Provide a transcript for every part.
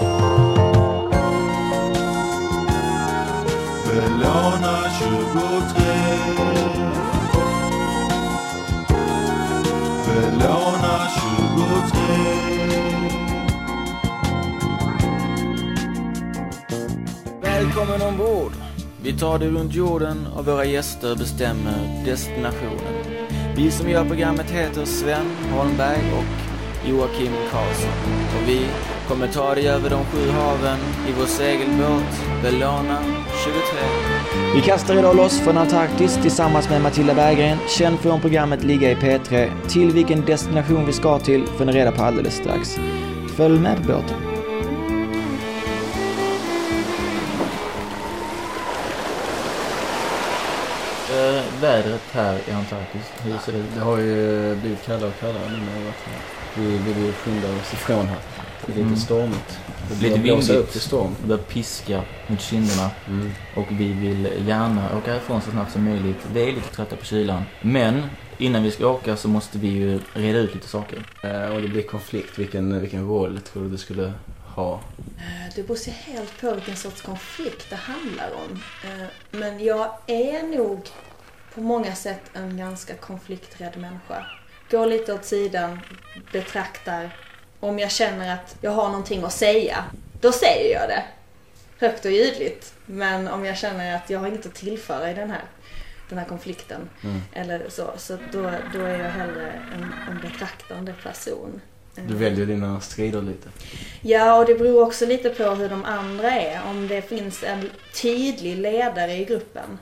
23 23 Välkommen ombord! Vi tar dig runt jorden och våra gäster bestämmer destinationen. Vi som gör programmet heter Sven Holmberg och Joakim Karlsson. Och vi kommer ta dig över de sju haven i vår segelbåt Bellona 23. Vi kastar idag loss från Antarktis tillsammans med Matilda Berggren, känd från programmet Ligga i P3. Till vilken destination vi ska till får ni reda på alldeles strax. Följ med på båten. Eh, vädret här i Antarktis, hur ser det ut? Det har ju blivit kallare och kallare nu när jag har varit här. Vi vill ju skynda oss ifrån här. Det är lite Mm. stormigt. Det Lite vindigt. upp till storm. Det börjar piska mot kinderna och vi vill gärna åka härifrån så snabbt som möjligt. Vi är lite trötta på kylan. Men innan vi ska åka så måste vi ju reda ut lite saker. Eh, och det blir konflikt. Vilken, vilken roll tror du det skulle ha? Eh, Det beror sig helt på vilken sorts konflikt det handlar om. Eh, Men jag är nog på många sätt en ganska konflikträdd människa. Går lite åt sidan, betraktar. Om jag känner att jag har någonting att säga, då säger jag det. Högt och ljudligt. Men om jag känner att jag har inget att tillföra i den här, den här konflikten, Mm. eller så, så då, då är jag hellre en, en betraktande person. Du väljer dina strider lite. Ja, och det beror också lite på hur de andra är. Om det finns en tydlig ledare i gruppen,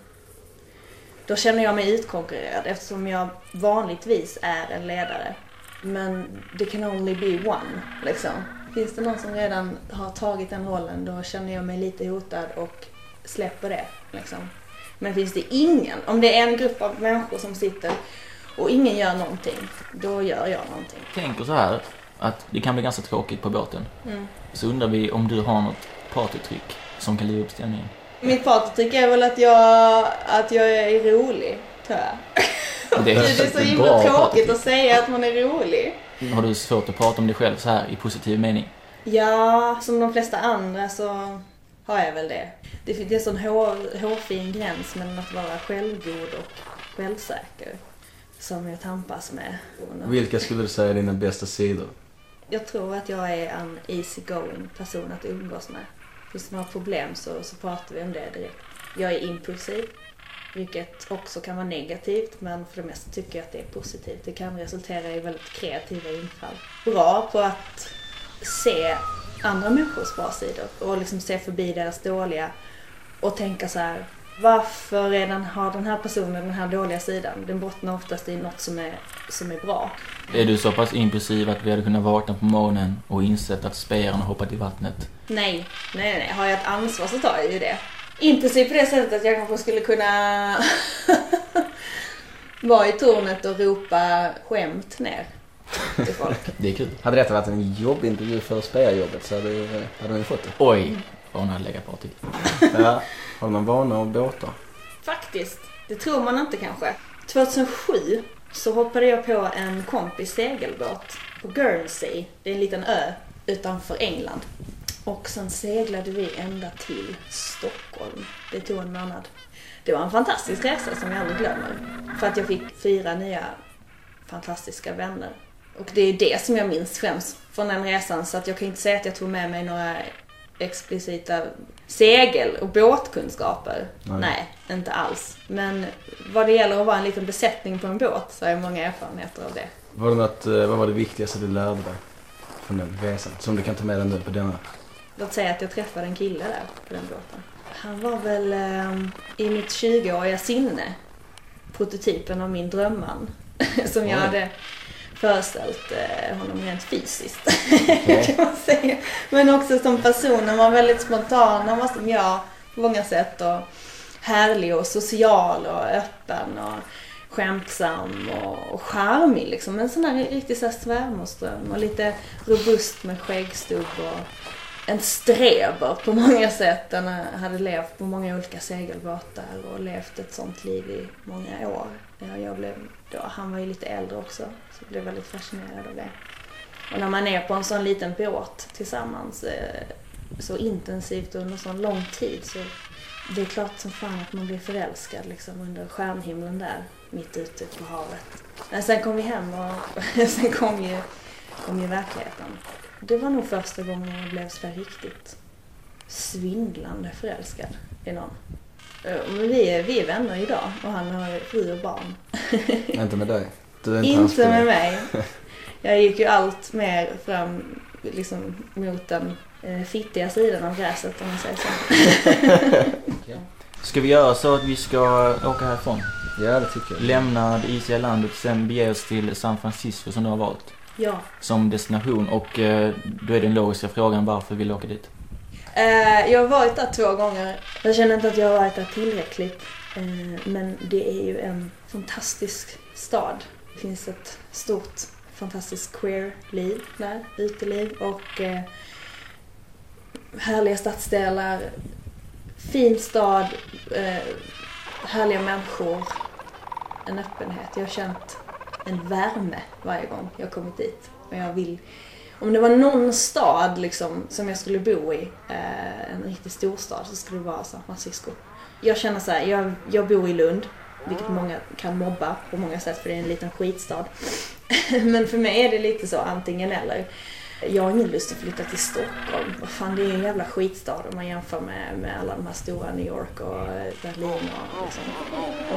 då känner jag mig utkonkurrerad eftersom jag vanligtvis är en ledare. Men det can only be one, liksom. Finns det någon som redan har tagit den rollen, då känner jag mig lite hotad och släpper det, liksom. Men finns det ingen, om det är en grupp av människor som sitter och ingen gör någonting, då gör jag någonting. Tänker så här att det kan bli ganska tråkigt på båten. Mm. Så undrar vi om du har något partytryck som kan liva upp stämningen. Mitt partytrick är väl att jag, att jag är rolig, tror jag. Det Det är så är himla tråkigt att säga att man är rolig. Har du svårt att prata om dig själv så här i positiv mening? Ja, som de flesta andra så har jag väl det. Det, det är en sån hår, hårfin gräns mellan att vara självgod och självsäker. Som jag tampas med. Vilka skulle du säga är dina bästa sidor? Jag tror att jag är en easy going person att umgås med. Finns det några problem så, så pratar vi om det direkt. Jag är impulsiv, vilket också kan vara negativt men för det mesta tycker jag att det är positivt. Det kan resultera i väldigt kreativa infall. Bra på att se andra människors bra sidor och liksom se förbi deras dåliga och tänka så här. Varför är den, har den här personen den här dåliga sidan? Den bottnar oftast i något som är, som är bra. Är du så pass impulsiv att vi hade kunnat vakna på morgonen och insett att spejaren hoppat i vattnet? Nej, nej, nej. Har jag ett ansvar så tar jag ju det. Impulsiv på det sättet att jag kanske skulle kunna vara i tornet och ropa skämt ner till folk. Det är kul. Hade detta varit en jobbintervju för spelarjobbet så hade, du- hade du fått det. Oj, vad hon hade legat party. Ja. Har du någon vana av båtar? Faktiskt. Det tror man inte kanske. 2007 så hoppade jag på en kompis segelbåt på Guernsey. Det är en liten ö utanför England. Och sen seglade vi ända till Stockholm. Det tog en månad. Det var en fantastisk resa som jag aldrig glömmer. För att jag fick fyra nya fantastiska vänner. Och det är det som jag minns främst från den resan. Så att jag kan inte säga att jag tog med mig några explicita segel och båtkunskaper. Nej. Nej. inte alls. Men vad det gäller att vara en liten besättning på en båt så har jag många erfarenheter av det. Var det något, eh, vad var det viktigaste du lärde dig från den resan? Som du kan ta med dig nu på denna? Låt säga att jag träffade en kille där på den båten. Han var väl eh, i mitt 20-åriga sinne prototypen av min drömman. Som jag hade föreställt eh, honom rent fysiskt. Kan man säga. Men också som person. Han var väldigt spontan. Han var som jag på många sätt. Och härlig och social och öppen och skämtsam och, och charmig liksom. En sån där riktig så här svärmorsdröm och lite robust med skäggstubb och en streber på många sätt. Han hade levt på många olika segelbåtar och levt ett sånt liv i många år. Jag blev, då, han var ju lite äldre också, så jag blev väldigt fascinerad av det. Och när man är på en sån liten båt tillsammans, eh, så intensivt och under sån lång tid så det är klart som fan att man blir förälskad liksom under stjärnhimlen där mitt ute på havet. Men sen kom vi hem och sen kom ju, kom ju verkligheten. Det var nog första gången jag blev så där riktigt svindlande förälskad i någon. Eh, Men vi är, vi är vänner idag och han har fru och barn. Inte med dig. Du är inte, Inte med mig. Jag gick ju allt mer fram liksom, mot den eh, fittiga sidan av gräset om man säger så. Ska vi göra så att vi ska åka härifrån? Ja, det tycker jag. Lämna det isiga landet och sen bege oss till San Francisco som du har valt Ja. som destination och eh, då är den logiska frågan varför vill du åka dit? Eh, jag har varit där två gånger. Jag känner inte att jag har varit där tillräckligt. Eh, men det är ju en fantastisk stad. Det finns ett stort fantastiskt queer-liv där, uteliv och eh, härliga stadsdelar. Fin stad, härliga människor, en öppenhet. Jag har känt en värme varje gång jag kommit dit. Och jag vill om det var någon stad liksom, som jag skulle bo i, eh, en riktig storstad, så skulle det vara San Francisco. Jag känner så här, jag, jag bor i Lund, vilket många kan mobba på många sätt för det är en liten skitstad. Men för mig är det lite så antingen eller. Jag har ingen lust att flytta till Stockholm. Vad fan, det är en jävla skitstad om man jämför med, med alla de här stora New York och eh, Berlin och liksom.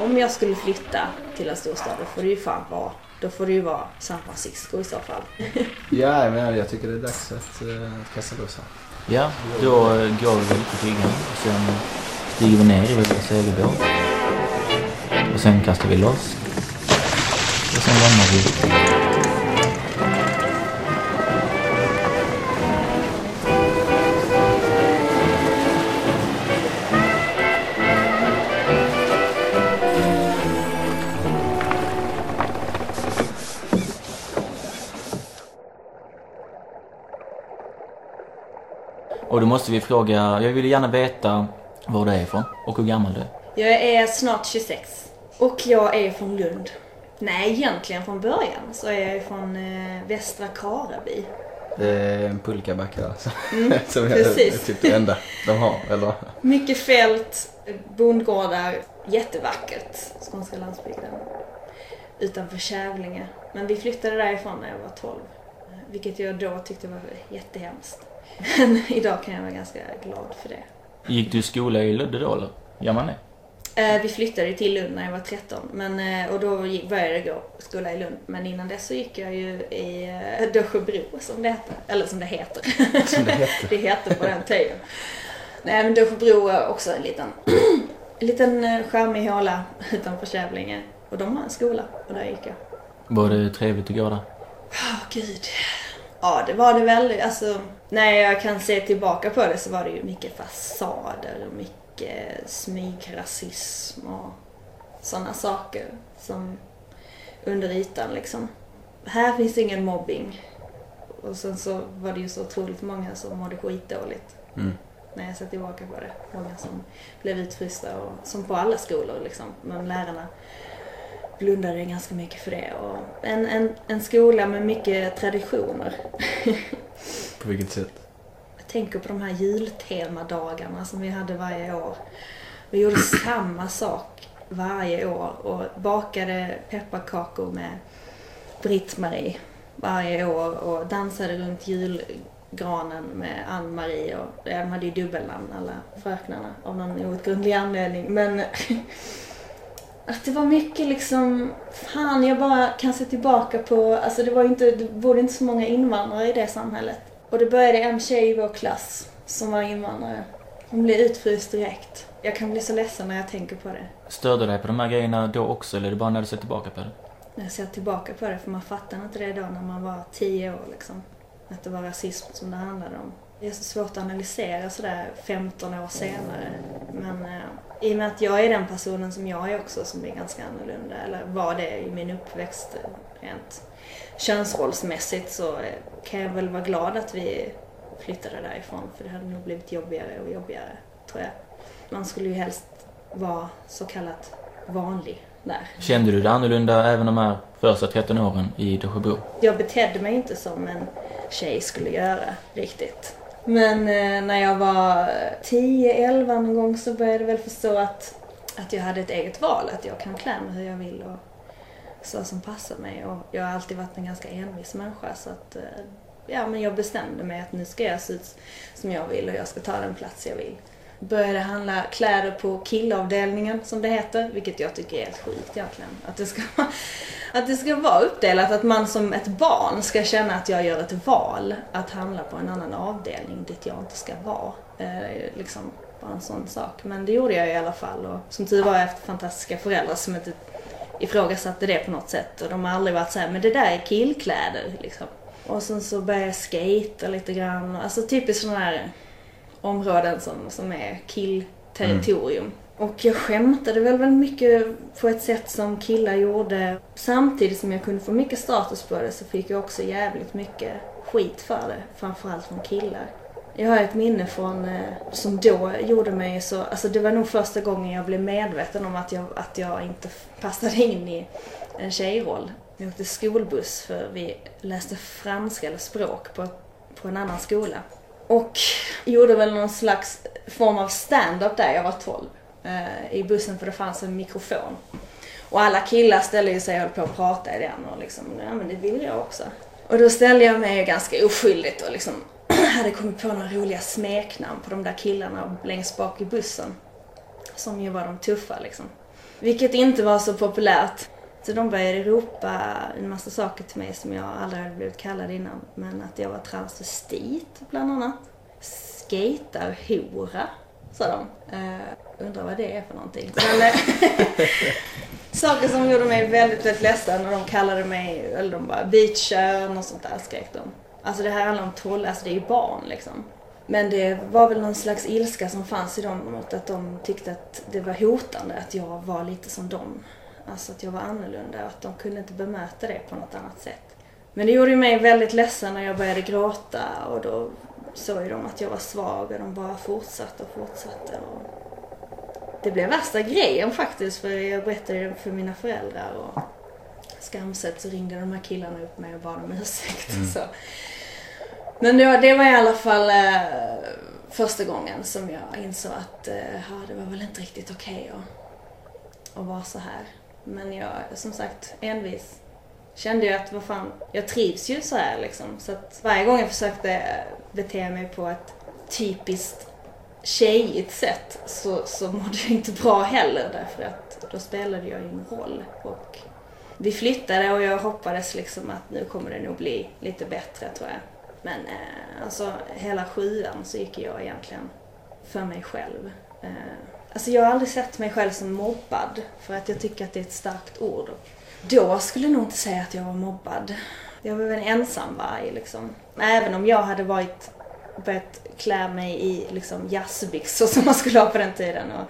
Om jag skulle flytta till en storstad, då får det ju fan vara, då får det ju vara San Francisco i så fall. Ja, men jag tycker det är dags att, uh, kasta loss här. Ja, då går vi väl på bryggan och sen stiger vi ner i vår segelbåt. Och sen kastar vi loss. Och sen lämnar vi. Och då måste vi fråga, jag vill gärna veta var du är ifrån och hur gammal du är. Jag är snart 26 och jag är från Lund. Nej, egentligen från början så är jag från eh, Västra Karaby. Det är en pulkabacke alltså. Mm, Som är, precis. är typ det enda de har, eller? Mycket fält, bondgårdar, jättevackert. Skånska landsbygden. Utanför Kävlinge. Men vi flyttade därifrån när jag var 12. eh, Vilket jag då tyckte var jättehemskt. Men idag kan jag vara ganska glad för det. Gick du i skola i Ludde då eller? Gör man det? Eh, Vi flyttade till Lund när jag var 13 men, eh, och då började jag gå skola i Lund. Men innan dess så gick jag ju i eh, Dösjebro som det heter. Eller som det heter. Som det heter. det heter på den tiden. Nej men Dösjebro är också en liten, en liten charmig håla utanför Kävlinge. Och de har en skola och där gick jag. Var det trevligt att gå där? Åh gud. Ja det var det väl. Alltså när jag kan se tillbaka på det så var det ju mycket fasader och mycket smygrasism och sådana saker som under ytan liksom. Här finns ingen mobbing. Och sen så var det ju så otroligt många som mådde skitdåligt Mm. när jag ser tillbaka på det. Många som blev utfrysta och som på alla skolor liksom. Men lärarna blundade ganska mycket för det. Och en, en, en skola med mycket traditioner. På vilket sätt? Jag tänker på de här jultemadagarna som vi hade varje år. Vi gjorde samma sak varje år och bakade pepparkakor med Britt-Marie varje år och dansade runt julgranen med Ann-Marie och de hade ju dubbelnamn alla fröknarna av någon outgrundlig anledning. Men att det var mycket liksom, fan jag bara kan se tillbaka på, alltså det var inte, det bodde inte så många invandrare i det samhället. Och det började en tjej i vår klass som var invandrare. Hon blev utfryst direkt. Jag kan bli så ledsen när jag tänker på det. Störde dig på de här grejerna då också eller är det bara när du ser tillbaka på det? När jag ser tillbaka på det, för man fattar inte det då när man var tio år liksom. Att det var rasism som det handlade om. Det är så svårt att analysera sådär 15 år senare. Men eh, i och med att jag är den personen som jag är också som är ganska annorlunda, eller var det i min uppväxt rent könsrollsmässigt så kan jag väl vara glad att vi flyttade därifrån för det hade nog blivit jobbigare och jobbigare, tror jag. Man skulle ju helst vara så kallat vanlig där. Kände du det annorlunda även de här första 13 åren i Dösjebro? Jag betedde mig inte som en tjej skulle göra riktigt. Men eh, när jag var 10-11 någon gång så började jag väl förstå att, att jag hade ett eget val. Att jag kan klä mig hur jag vill och så som passar mig. Och jag har alltid varit en ganska envis människa så att eh, ja, men jag bestämde mig att nu ska jag se ut som jag vill och jag ska ta den plats jag vill. Började handla kläder på killavdelningen som det heter, vilket jag tycker är helt sjukt egentligen. Att det ska, att det ska vara uppdelat, att man som ett barn ska känna att jag gör ett val att handla på en annan avdelning dit jag inte ska vara. Eh, liksom bara en sån sak. Men det gjorde jag i alla fall och som tur var har jag haft fantastiska föräldrar som inte ifrågasatte det på något sätt och de har aldrig varit såhär, men det där är killkläder liksom. Och sen så började jag skejta lite grann. Alltså typiskt sådana här områden som, som är killterritorium. Mm. Och jag skämtade väl väldigt mycket på ett sätt som killar gjorde. Samtidigt som jag kunde få mycket status på det så fick jag också jävligt mycket skit för det. Framförallt från killar. Jag har ett minne från, eh, som då gjorde mig så, alltså det var nog första gången jag blev medveten om att jag, att jag inte passade in i en tjejroll. Vi åkte skolbuss för vi läste franska eller språk på, på en annan skola. Och gjorde väl någon slags form av stand-up där jag var 12. Eh, I bussen för det fanns en mikrofon. Och alla killar ställde sig och höll på att prata i den och liksom, ja men det vill jag också. Och då ställde jag mig ganska oskyldigt och liksom hade kommit på några roliga smeknamn på de där killarna längst bak i bussen. Som ju var de tuffa liksom. Vilket inte var så populärt. Så de började ropa en massa saker till mig som jag aldrig hade blivit kallad innan. Men att jag var transvestit bland annat. Skaterhora, sa de. Uh, undrar vad det är för någonting. Men, eh, saker som gjorde mig väldigt, väldigt ledsen och de kallade mig, eller de bara beachkön och sånt där skrek de. Alltså det här handlar om troll, alltså det är ju barn liksom. Men det var väl någon slags ilska som fanns i dem mot att de tyckte att det var hotande att jag var lite som dem. Alltså att jag var annorlunda och att de kunde inte bemöta det på något annat sätt. Men det gjorde mig väldigt ledsen när jag började gråta och då såg ju de att jag var svag och de bara fortsatte och fortsatte. Och det blev värsta grejen faktiskt för jag berättade för mina föräldrar och skamset så ringde de här killarna upp mig och bad om ursäkt. Mm. Så. Men det var, det var i alla fall eh, första gången som jag insåg att eh, det var väl inte riktigt okej okay att, att vara så här. Men jag, som sagt, envis. Kände jag att, vad fan, jag trivs ju så här liksom. Så att varje gång jag försökte bete mig på ett typiskt tjejigt sätt så, så mådde jag inte bra heller därför att då spelade jag ju en roll. Och vi flyttade och jag hoppades liksom att nu kommer det nog bli lite bättre tror jag. Men eh, alltså hela sjuan så gick jag egentligen för mig själv. Eh, Alltså jag har aldrig sett mig själv som mobbad för att jag tycker att det är ett starkt ord. Då skulle jag nog inte säga att jag var mobbad. Jag var väl en ensamvarg liksom. Även om jag hade varit, börjat klä mig i liksom jazzbyxor som man skulle ha på den tiden och,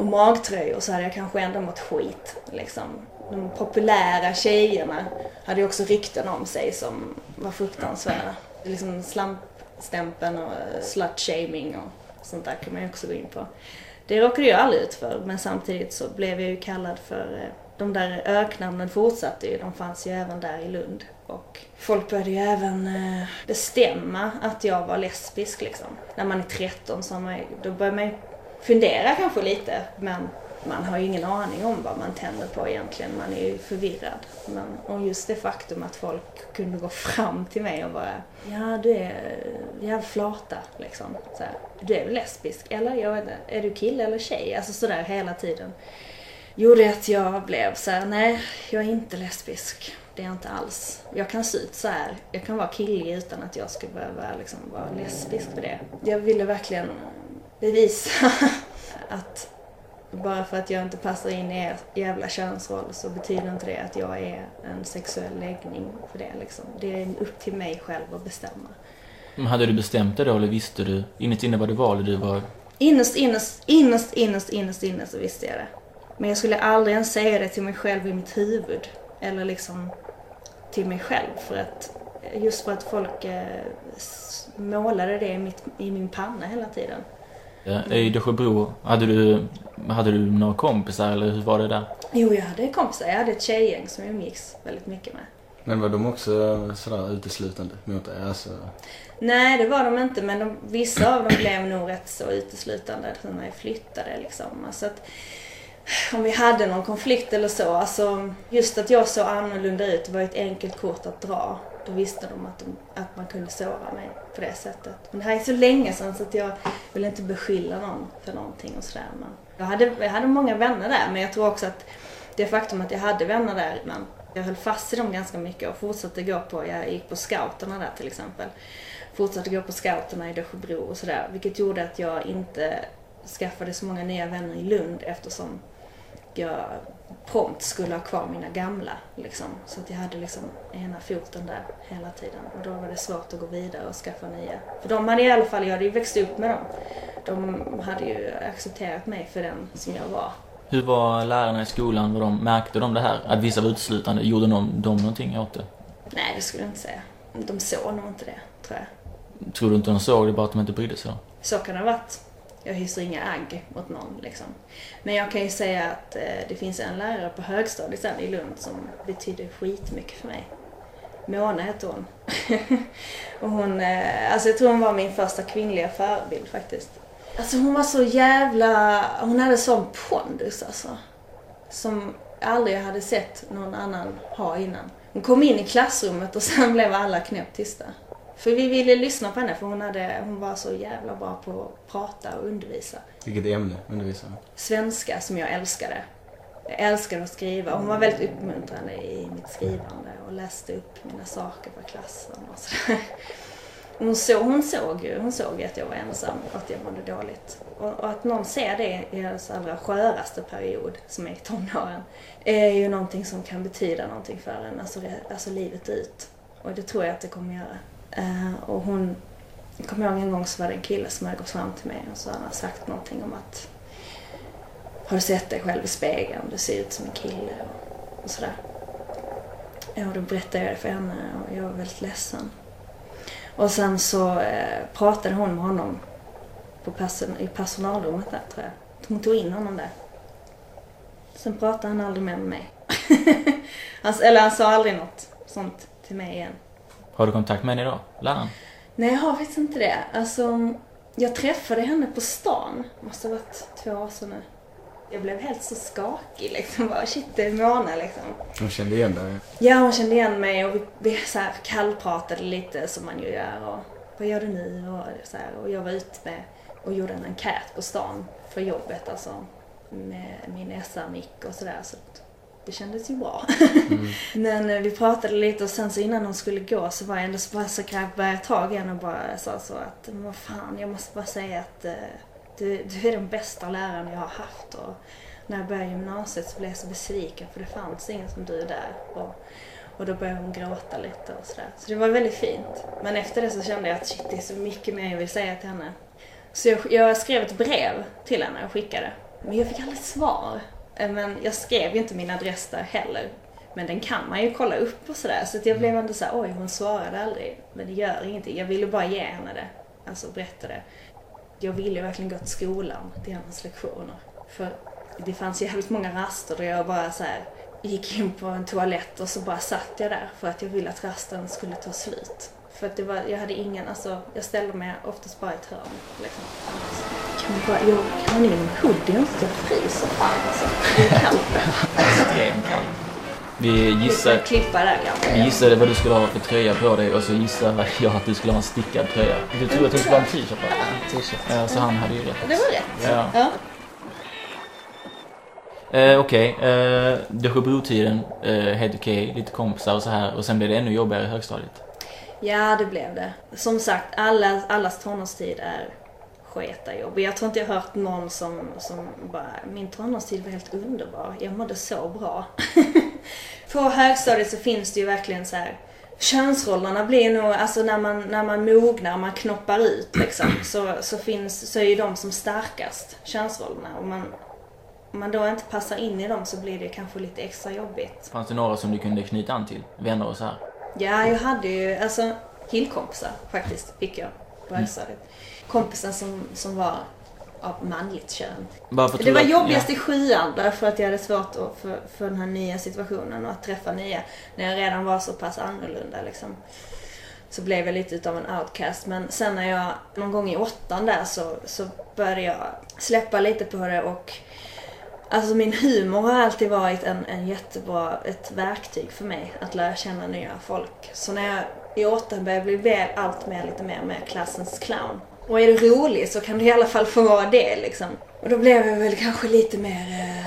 och magtröjor så hade jag kanske ändå mått skit. Liksom. De populära tjejerna hade ju också rykten om sig som var fruktansvärda. Liksom slampstämpeln och slut-shaming och sånt där kan man ju också gå in på. Det råkade jag aldrig ut för men samtidigt så blev jag ju kallad för eh, de där öknamnen fortsatte ju, de fanns ju även där i Lund. Och folk började ju även eh, bestämma att jag var lesbisk liksom. När man är 13 så man, då börjar man ju fundera kanske lite men man har ju ingen aning om vad man tänder på egentligen. Man är ju förvirrad. Men, och just det faktum att folk kunde gå fram till mig och bara Ja, du är jävla flata liksom. Så här, du är väl lesbisk? Eller jag vet inte, är du kille eller tjej? Alltså sådär hela tiden. Gjorde att jag blev så här, nej, jag är inte lesbisk. Det är jag inte alls. Jag kan se ut så här. Jag kan vara killig utan att jag ska behöva liksom vara lesbisk för det. Jag ville verkligen bevisa att bara för att jag inte passar in i er jävla könsroll så betyder inte det att jag är en sexuell läggning för det liksom. Det är upp till mig själv att bestämma. Men hade du bestämt dig då eller visste du innerst inne vad det var eller du var? Innerst, innerst, innerst, innerst, innerst inne så visste jag det. Men jag skulle aldrig ens säga det till mig själv i mitt huvud. Eller liksom till mig själv för att just för att folk eh, målade det i, mitt, i min panna hela tiden. Ja, I Dösjebro, hade du, hade du några kompisar eller hur var det där? Jo, jag hade kompisar. Jag hade ett tjejgäng som jag umgicks väldigt mycket med. Men var de också sådär uteslutande mot dig? Alltså, Nej, det var de inte, men de, vissa av dem blev nog rätt så uteslutande när jag flyttade. Liksom. Alltså att, om vi hade någon konflikt eller så, alltså just att jag såg annorlunda ut var ett enkelt kort att dra. Då visste de att, de att man kunde såra mig på det sättet. Men det här är så länge sedan så att jag vill inte beskylla någon för någonting och sådär. Men jag, hade, jag hade många vänner där, men jag tror också att det faktum att jag hade vänner där men jag höll fast i dem ganska mycket och fortsatte gå på, jag gick på scouterna där till exempel. Fortsatte gå på scouterna i Dösjebro och sådär, vilket gjorde att jag inte skaffade så många nya vänner i Lund eftersom jag prompt skulle ha kvar mina gamla. Liksom. Så att jag hade liksom ena foten där hela tiden. Och då var det svårt att gå vidare och skaffa nya. För de hade i alla fall, jag hade ju växt upp med dem. De hade ju accepterat mig för den som jag var. Hur var lärarna i skolan? Var de, märkte de det här? Att vissa var uteslutande? Gjorde de, de någonting åt det? Nej, det skulle jag inte säga. De såg nog inte det, tror jag. Tror du inte de såg det, bara att de inte brydde sig? Så kan det ha varit. Jag hyser inga agg mot någon liksom. Men jag kan ju säga att eh, det finns en lärare på högstadiet sen i Lund som betyder skitmycket för mig. Mona heter hon. och hon, eh, alltså jag tror hon var min första kvinnliga förebild faktiskt. Alltså hon var så jävla, hon hade sån pondus alltså. Som jag aldrig hade sett någon annan ha innan. Hon kom in i klassrummet och sen blev alla knäpptysta. För vi ville lyssna på henne för hon, hade, hon var så jävla bra på att prata och undervisa. vilket ämne undervisar du? Svenska som jag älskade. Jag älskade att skriva. Hon var väldigt uppmuntrande i mitt skrivande och läste upp mina saker för klassen och sådär. Hon, så, hon, såg ju, hon såg att jag var ensam och att jag mådde dåligt. Och, och att någon ser det i ens allra sköraste period, som är i tonåren, är ju någonting som kan betyda någonting för en, alltså, alltså livet ut. Och det tror jag att det kommer göra. Eh, och hon, jag kommer ihåg en gång så var det en kille som hade gått fram till mig och så hade han sagt någonting om att har du sett dig själv i spegeln? Du ser ut som en kille och, och sådär. Ja, då berättade jag det för henne och jag var väldigt ledsen. Och sen så eh, pratade hon med honom på person, i personalrummet där tror jag. Hon tog in honom där. Sen pratade han aldrig mer med mig. han, eller han sa aldrig något sånt till mig igen. Har du kontakt med henne idag? Läraren? Nej, jag har faktiskt inte det. Alltså, jag träffade henne på stan. Måste ha varit två år sedan nu. Jag blev helt så skakig liksom. Bara, shit, det är Mona liksom. Hon kände igen dig? Ja, hon kände igen mig och vi, vi så här kallpratade lite som man ju gör. Och, vad gör du nu? Och, så här, och jag var ute med och gjorde en enkät på stan för jobbet alltså. Med min SR-mick och sådär. Så det kändes ju bra. Men eh, vi pratade lite och sen så innan hon skulle gå så var jag ändå så bara så grabbar tag i henne och bara sa så att vad fan, jag måste bara säga att eh, du, du är den bästa läraren jag har haft. Och när jag började gymnasiet så blev jag så besviken för det fanns ingen som du där. Och, och då började hon gråta lite och sådär. Så det var väldigt fint. Men efter det så kände jag att shit, det är så mycket mer jag vill säga till henne. Så jag, jag skrev ett brev till henne och skickade. Men jag fick aldrig svar. Eh, Men jag skrev ju inte min adress där heller. Men den kan man ju kolla upp och sådär. Så att jag blev ändå såhär, oj hon svarade aldrig. Men det gör ingenting. Jag ville bara ge henne det. Alltså berätta det. Jag ville verkligen gå till skolan, till hennes lektioner. För det fanns jävligt många raster där jag bara så här gick in på en toalett och så bara satt jag där för att jag ville att rasten skulle ta slut. För att det var, jag hade ingen, alltså jag ställde mig oftast bara i ett hörn. Liksom. Kan bara, jag kan min hoodie jag fryser fan alltså. Det är kallt. Extremt kallt. Vi gissade, klippa där kanske. vi gissade vad du skulle ha för tröja på dig och så gissade jag att du skulle ha en stickad tröja. Du trodde att du skulle ha en t-shirt va? T-shirt. Ja, så han hade ju rätt. Det var rätt. Ja. Ja. Eh, Okej, eh, Dösjebrotiden, eh, helt okej, lite kompisar och så här och sen blev det ännu jobbigare i högstadiet. Ja, det blev det. Som sagt, alla, allas tonårstid är sketajobb. Jag tror inte jag hört någon som, som bara, min tonårstid var helt underbar. Jag mådde så bra. På högstadiet så finns det ju verkligen så här Könsrollerna blir nog, alltså när man, när man mognar, man knoppar ut liksom, så, så, finns, så är ju de som starkast, könsrollerna. Och man, om man då inte passar in i dem så blir det kanske lite extra jobbigt. Fanns det några som du kunde knyta an till? Vänner och så här? Ja, jag hade ju alltså killkompisar faktiskt, fick jag på högstadiet. Kompisar som, som var av manligt kön. Det var jobbigast i sjuan därför att jag hade svårt att, för, för den här nya situationen och att träffa nya. När jag redan var så pass annorlunda liksom. Så blev jag lite utav en outcast. Men sen när jag, någon gång i åttan där så, så började jag släppa lite på det och Alltså min humor har alltid varit en, en jättebra, ett verktyg för mig att lära känna nya folk. Så när jag i åttan började bli väl allt mer, lite mer med klassens clown. Och är du rolig så kan du i alla fall få vara det liksom. Och då blev jag väl kanske lite mer eh,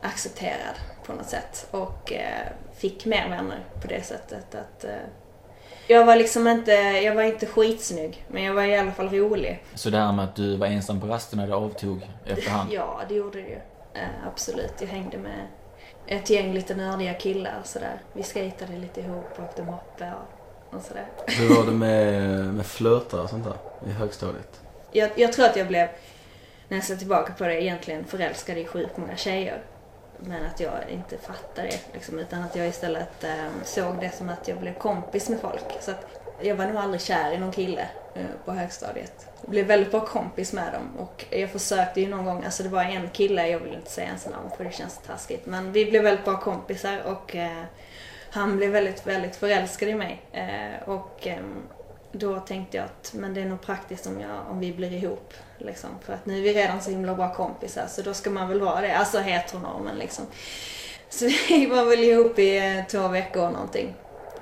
accepterad på något sätt. Och eh, fick mer vänner på det sättet att eh, jag var liksom inte, jag var inte skitsnygg. Men jag var i alla fall rolig. Så det här med att du var ensam på rasterna, det avtog efterhand? Ja, det gjorde det ju. Eh, absolut. Jag hängde med ett gäng lite nördiga killar och sådär. Vi skejtade lite ihop och åkte moppe och, och sådär. Hur var det med, med flörtar och sånt där i högstadiet? Jag, jag tror att jag blev, när jag ser tillbaka på det, egentligen förälskad i sjukt många tjejer. Men att jag inte fattade det. Liksom, utan att jag istället eh, såg det som att jag blev kompis med folk. Så att jag var nog aldrig kär i någon kille eh, på högstadiet. Jag blev väldigt bra kompis med dem. Och jag försökte ju någon gång, alltså det var en kille, jag vill inte säga ens namn för det känns taskigt. Men vi blev väldigt bra kompisar och eh, han blev väldigt, väldigt förälskad i mig. Eh, och eh, då tänkte jag att men det är nog praktiskt om, jag, om vi blir ihop. Liksom. För att nu är vi redan så himla bra kompisar så då ska man väl vara det. Alltså heteronormen liksom. Så vi var väl ihop i eh, två veckor och någonting.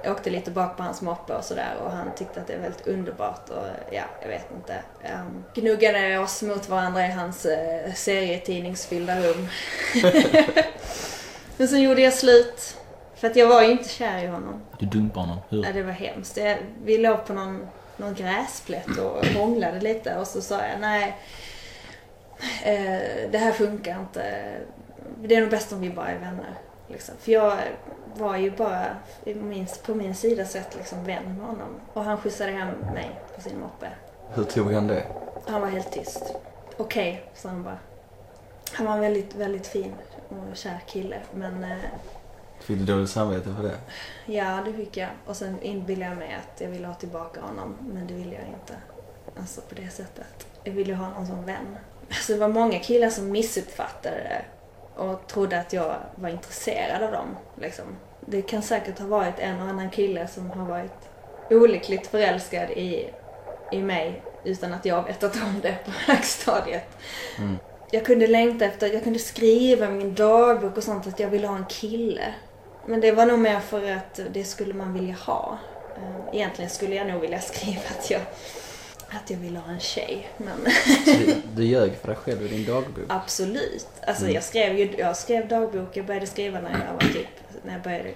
Jag åkte lite bak på hans moppe och sådär och han tyckte att det var väldigt underbart och ja, jag vet inte. Um, gnuggade oss mot varandra i hans uh, serietidningsfyllda rum. Men sen gjorde jag slut. För att jag var ju inte kär i honom. Du dumpade honom. Hur? Ja, det var hemskt. Jag, vi låg på någon, någon gräsplätt och hånglade lite och så sa jag nej, eh, det här funkar inte. Det är nog bäst om vi bara är vänner. Liksom. För jag var ju bara på min sida sett liksom vän med honom. Och han skjutsade hem mig på sin moppe. Hur tog han det? Han var helt tyst. Okej, sa han bara. Han var en väldigt, väldigt fin och kär kille. Men eh, Fick du dåligt samvete för det? Ja, det fick jag. Och sen inbillade jag mig att jag ville ha tillbaka honom, men det ville jag inte. Alltså på det sättet. Jag ville ha honom som vän. Alltså det var många killar som missuppfattade det och trodde att jag var intresserad av dem. Liksom. Det kan säkert ha varit en och annan kille som har varit olyckligt förälskad i, i mig utan att jag vetat om det på högstadiet. Mm. Jag kunde längta efter, jag kunde skriva i min dagbok och sånt att jag ville ha en kille. Men det var nog mer för att det skulle man vilja ha. Eh, Egentligen skulle jag nog vilja skriva att jag, att jag ville ha en tjej. Men du, du ljög för dig själv i din dagbok? absolut. Alltså Mm. jag skrev ju, jag skrev dagbok, jag började skriva när jag var typ, när jag började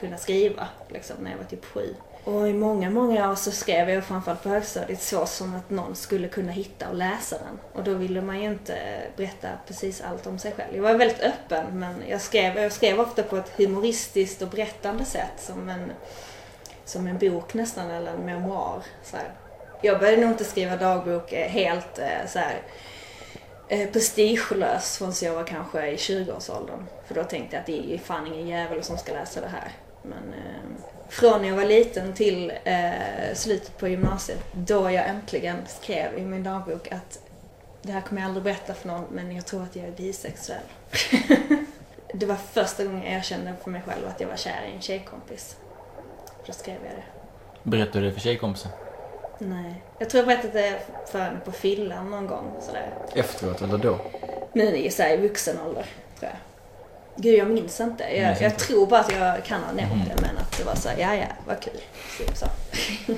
kunna skriva. Liksom, när jag var typ sju. Och i många, många år så skrev jag framförallt på högstadiet så som att någon skulle kunna hitta och läsa den. Och då ville man ju inte berätta precis allt om sig själv. Jag var väldigt öppen men jag skrev, jag skrev ofta på ett humoristiskt och berättande sätt som en, som en bok nästan eller en memoar. Så här. Jag började nog inte skriva dagbok eh, helt eh, så här, eh, prestigelös förrän jag var kanske i 20-årsåldern. För då tänkte jag att det är fan ingen jävel som ska läsa det här. Men eh, från när jag var liten till eh, slutet på gymnasiet, då jag äntligen skrev i min dagbok att det här kommer jag aldrig berätta för någon, men jag tror att jag är bisexuell. det var första gången jag erkände för mig själv att jag var kär i en tjejkompis. Då skrev jag det. Berättade du det för tjejkompisen? Nej. Jag tror jag berättade det för henne på fyllan någon gång. Sådär. Efteråt eller då? Nu i så här, i vuxen ålder, tror jag. Gud, jag minns inte. Jag, Minns jag inte. tror bara att jag kan ha nämnt Mhm. det, men att det var så här, ja ja, vad kul. Så.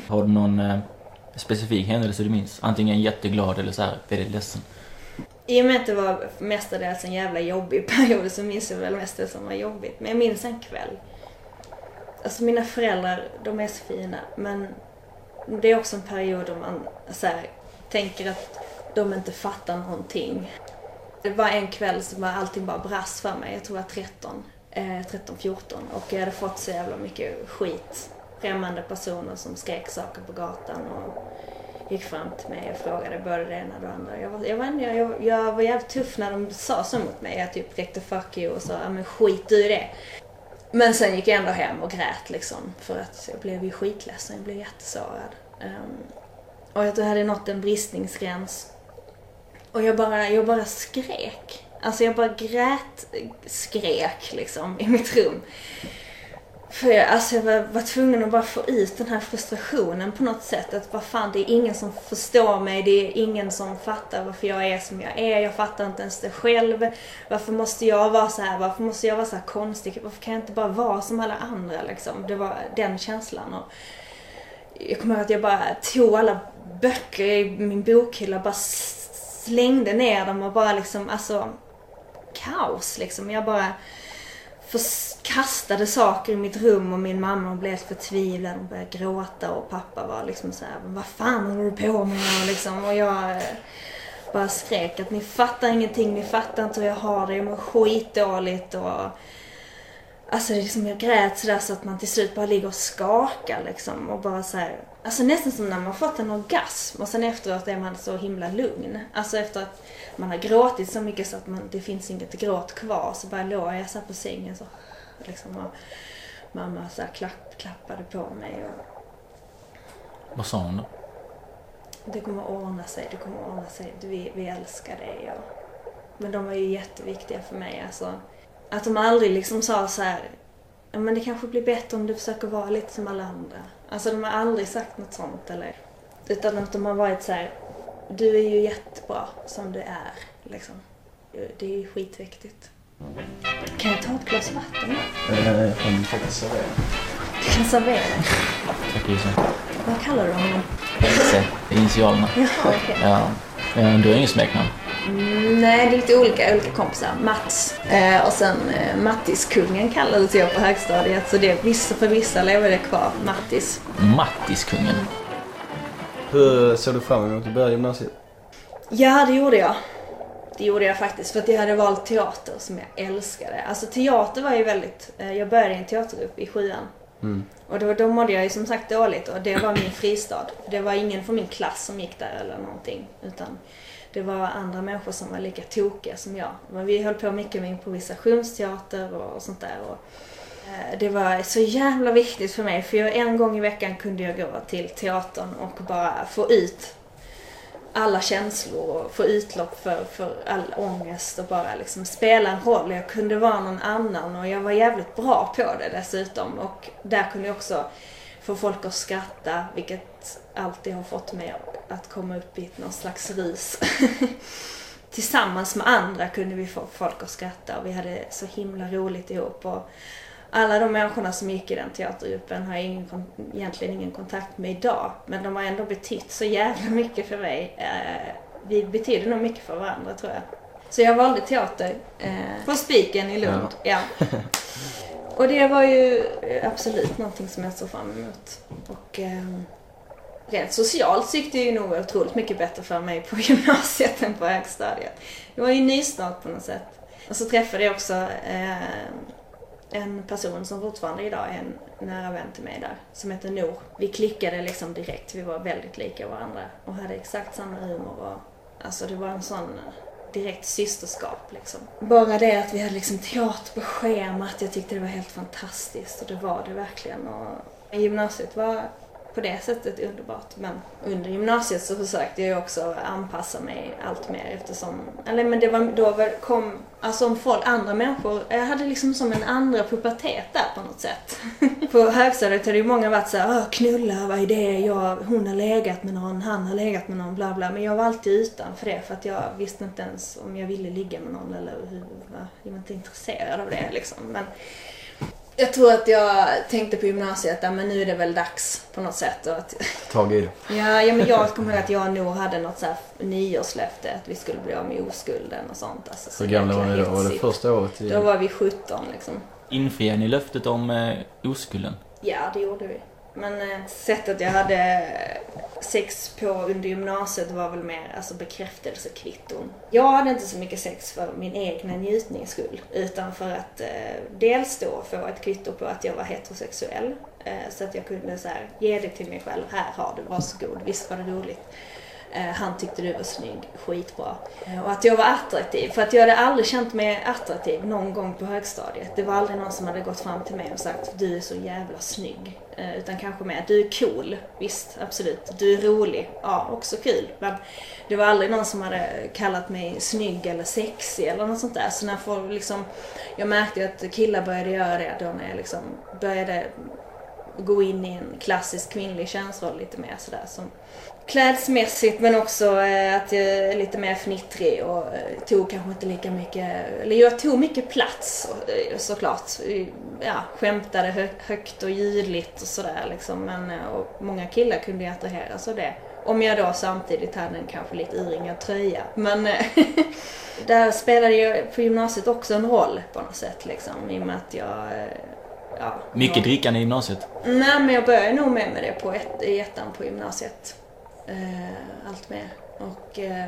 Har du någon eh, specifik händelse du minns? Antingen jätteglad eller så här väldigt ledsen? I och med att det var mestadels en jävla jobbig period så minns jag väl mest det som var jobbigt. Men jag minns en kväll. Alltså mina föräldrar, de är så fina. Men det är också en period då man så här, tänker att de inte fattar någonting. Det var en kväll som allting bara brast för mig. Jag tror jag var 13, eh, 13-14 och jag hade fått så jävla mycket skit. Främmande personer som skrek saker på gatan och gick fram till mig och frågade både det ena och det andra. Jag var, jag, var, jag, jag var jävligt tuff när de sa så mot mig. Jag typ räckte fuck you och sa ja men skit du i det. Men sen gick jag ändå hem och grät liksom för att jag blev ju skitledsen. Jag blev jättesårad. Um, ehm, och jag hade nått en bristningsgräns. Och jag bara, jag bara skrek. Alltså jag bara grät, skrek liksom i mitt rum. För jag, alltså jag var, var tvungen att bara få ut den här frustrationen på något sätt. Att vad fan, det är ingen som förstår mig. Det är ingen som fattar varför jag är som jag är. Jag fattar inte ens det själv. Varför måste jag vara så här? Varför måste jag vara så här konstig? Varför kan jag inte bara vara som alla andra liksom? Det var den känslan. Och jag kommer ihåg att jag bara tog alla böcker i min bokhylla och bara slängde ner dem och bara liksom, alltså kaos liksom. Jag bara förs- kastade saker i mitt rum och min mamma blev helt förtvivlad. Hon började gråta och pappa var liksom så här, vad fan håller du på med? Och, liksom, och jag eh, bara skrek att ni fattar ingenting, ni fattar inte hur jag har det, jag mår skitdåligt och Alltså det är liksom, jag grät sådär så att man till slut bara ligger och skakar liksom och bara så här, Alltså nästan som när man fått en orgasm och sen efteråt är man så himla lugn. Alltså efter att man har gråtit så mycket så att man, det finns inget gråt kvar så bara låg jag såhär på sängen så liksom och mamma så klapp, klappade på mig och Vad sa hon då? det kommer att ordna sig, det kommer att ordna sig, vi, vi älskar dig och Men de var ju jätteviktiga för mig alltså. Att de aldrig liksom sa så här, men det kanske blir bättre om du försöker vara lite som alla andra. Alltså de har aldrig sagt något sånt eller. Utan att de har varit så här, du är ju jättebra som du är liksom. Det är ju skitviktigt. Kan jag ta ett glas vatten? Eh, Jag kan faktiskt servera. Du kan servera. Tack Lisa. Vad kallar du honom? Se, initialerna. Jaha, okej. Ja. ja. Du har inget smeknamn? Mm, nej, det är lite olika, olika kompisar. Mats. Eh, och sen eh, Mattiskungen kallades jag på högstadiet. Så det, vissa, för vissa lever det kvar. Mattis. Mattiskungen. Hur såg du fram emot att börja gymnasiet? Ja, det gjorde jag. Det gjorde jag faktiskt. För att jag hade valt teater som jag älskade. Alltså teater var ju väldigt... Eh, jag började i en teatergrupp i sjuan. Mm. Och då, då mådde jag ju som sagt dåligt och det var min fristad. Det var ingen från min klass som gick där eller någonting. Utan det var andra människor som var lika tokiga som jag. Men vi höll på mycket med improvisationsteater och, och sånt där. Och, eh, det var så jävla viktigt för mig för jag, en gång i veckan kunde jag gå till teatern och bara få ut alla känslor och få utlopp för, för all ångest och bara liksom spela en roll. Jag kunde vara någon annan och jag var jävligt bra på det dessutom. Och där kunde jag också få folk att skratta, vilket alltid har fått mig att komma upp i någon slags rus. Tillsammans med andra kunde vi få folk att skratta och vi hade så himla roligt ihop. Och alla de människorna som gick i den teatergruppen har jag ingen, egentligen ingen kontakt med idag. Men de har ändå betytt så jävla mycket för mig. Eh, vi betyder nog mycket för varandra tror jag. Så jag valde teater eh, på Spiken i Lund. Ja. Och det var ju absolut någonting som jag såg fram emot. Och eh, rent socialt så gick det ju nog otroligt mycket bättre för mig på gymnasiet än på högstadiet. Det var ju en nystart på något sätt. Och så träffade jag också eh, en person som fortfarande idag är en nära vän till mig där, som heter Nor. Vi klickade liksom direkt, vi var väldigt lika varandra och hade exakt samma humor och alltså det var en sån direkt systerskap liksom. Bara det att vi hade liksom teater på schemat, jag tyckte det var helt fantastiskt och det var det verkligen. Och gymnasiet var på det sättet underbart. Men under gymnasiet så försökte jag ju också anpassa mig allt mer eftersom, eller men det var då väl kom, alltså om folk, andra människor, jag hade liksom som en andra pubertet där på något sätt. på högstadiet hade ju många varit såhär, knulla, vad är det? Jag, hon har legat med någon, han har legat med någon, bla bla. Men jag var alltid utanför det för att jag visste inte ens om jag ville ligga med någon eller hur, va? jag var inte intresserad av det liksom. Men jag tror att jag tänkte på gymnasiet, ja men nu är det väl dags på något sätt. Och att, Tag i det. ja, ja, men jag kommer ihåg att jag nog hade något så här nyårslöfte att vi skulle bli av med oskulden och sånt. Alltså, så Hur gamla var ni då? Var det första året i... Då var vi 17 liksom. Infriar ni löftet om eh, oskulden? Ja, det gjorde vi. Men eh, sättet jag hade sex på under gymnasiet var väl mer alltså, bekräftelsekvitton. Jag hade inte så mycket sex för min egna njutnings skull. Utan för att eh, dels då få ett kvitto på att jag var heterosexuell. Eh, så att jag kunde så här, ge det till mig själv. Här har du, varsågod. Visst var det roligt. Eh, han tyckte du var snygg, skitbra. Eh, och att jag var attraktiv, för att jag hade aldrig känt mig attraktiv någon gång på högstadiet. Det var aldrig någon som hade gått fram till mig och sagt du är så jävla snygg. Eh, utan kanske mer du är cool, visst absolut. Du är rolig, ja också kul. Men det var aldrig någon som hade kallat mig snygg eller sexig eller något sånt där. Så när folk liksom, jag märkte ju att killar började göra det då när jag liksom började gå in i en klassisk kvinnlig könsroll lite mer sådär. Som klädsmässigt men också eh, att jag är lite mer fnittrig och eh, tog kanske inte lika mycket, eller jag tog mycket plats eh, såklart. Ja, skämtade hö högt och ljudligt och sådär liksom. Men, eh, och många killar kunde ju attraheras av det. Om jag då samtidigt hade en kanske lite urringad tröja. Men eh, där spelade ju på gymnasiet också en roll på något sätt liksom. I och med att jag eh, Ja, Mycket drickande i gymnasiet. Nej, men jag började nog med, med det på ett, i ettan på gymnasiet. Eh, allt med. Och eh,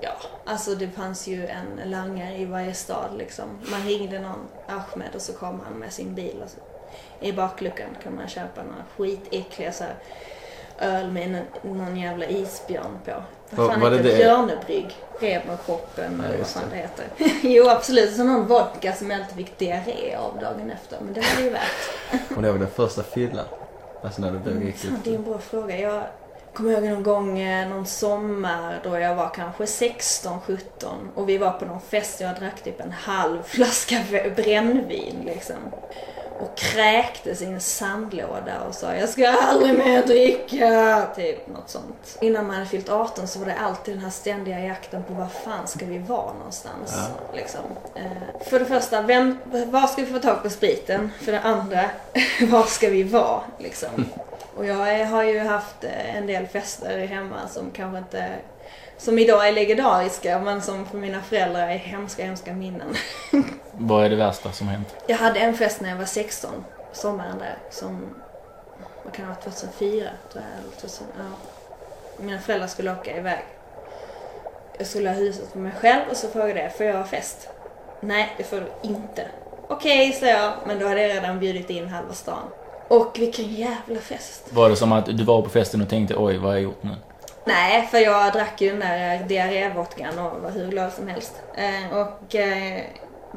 ja, alltså det fanns ju en langare i varje stad liksom. Man ringde någon Ahmed och så kom han med sin bil och så, i bakluckan kan man köpa några skitäckliga så här, öl med en, någon jävla isbjörn på. Vad fan var heter det? Björnebrygg? Remarshoppen Ja, eller vad fan det. heter. jo absolut, så någon vodka som jag inte fick diarré av dagen efter. Men det var det ju värt. Kommer du ihåg den första fyllan? Alltså när du blev Mm, riktigt... det är en bra fråga. Jag kommer ihåg någon gång eh, någon sommar då jag var kanske 16, 17 och vi var på någon fest och jag drack typ en halv flaska brännvin liksom. Och kräktes i en sandlåda och sa jag ska aldrig mer dricka. Typ något sånt. Innan man hade fyllt 18 så var det alltid den här ständiga jakten på var fan ska vi vara någonstans. Ja. Liksom. Eh, För det första, vem, var ska vi få tag på spriten? För det andra, var ska vi vara? Liksom. Och jag har ju haft eh, en del fester hemma som kanske inte som idag är legendariska men som för mina föräldrar är hemska, hemska minnen. Vad är det värsta som hänt? Jag hade en fest när jag var 16, sommaren där, som, vad kan det ha varit, 2004 tror jag, eller 2000, ja. Mina föräldrar skulle åka iväg. Jag skulle ha huset för mig själv och så frågade jag, får jag ha fest? Nej, det får du inte. Okej, sa jag, men då hade jag redan bjudit in halva stan. Och vilken jävla fest! Var det som att du var på festen och tänkte oj, vad har jag gjort nu? Nej, för jag drack ju den där eh, diarrévodkan och var hur glad som helst. Eh, och eh,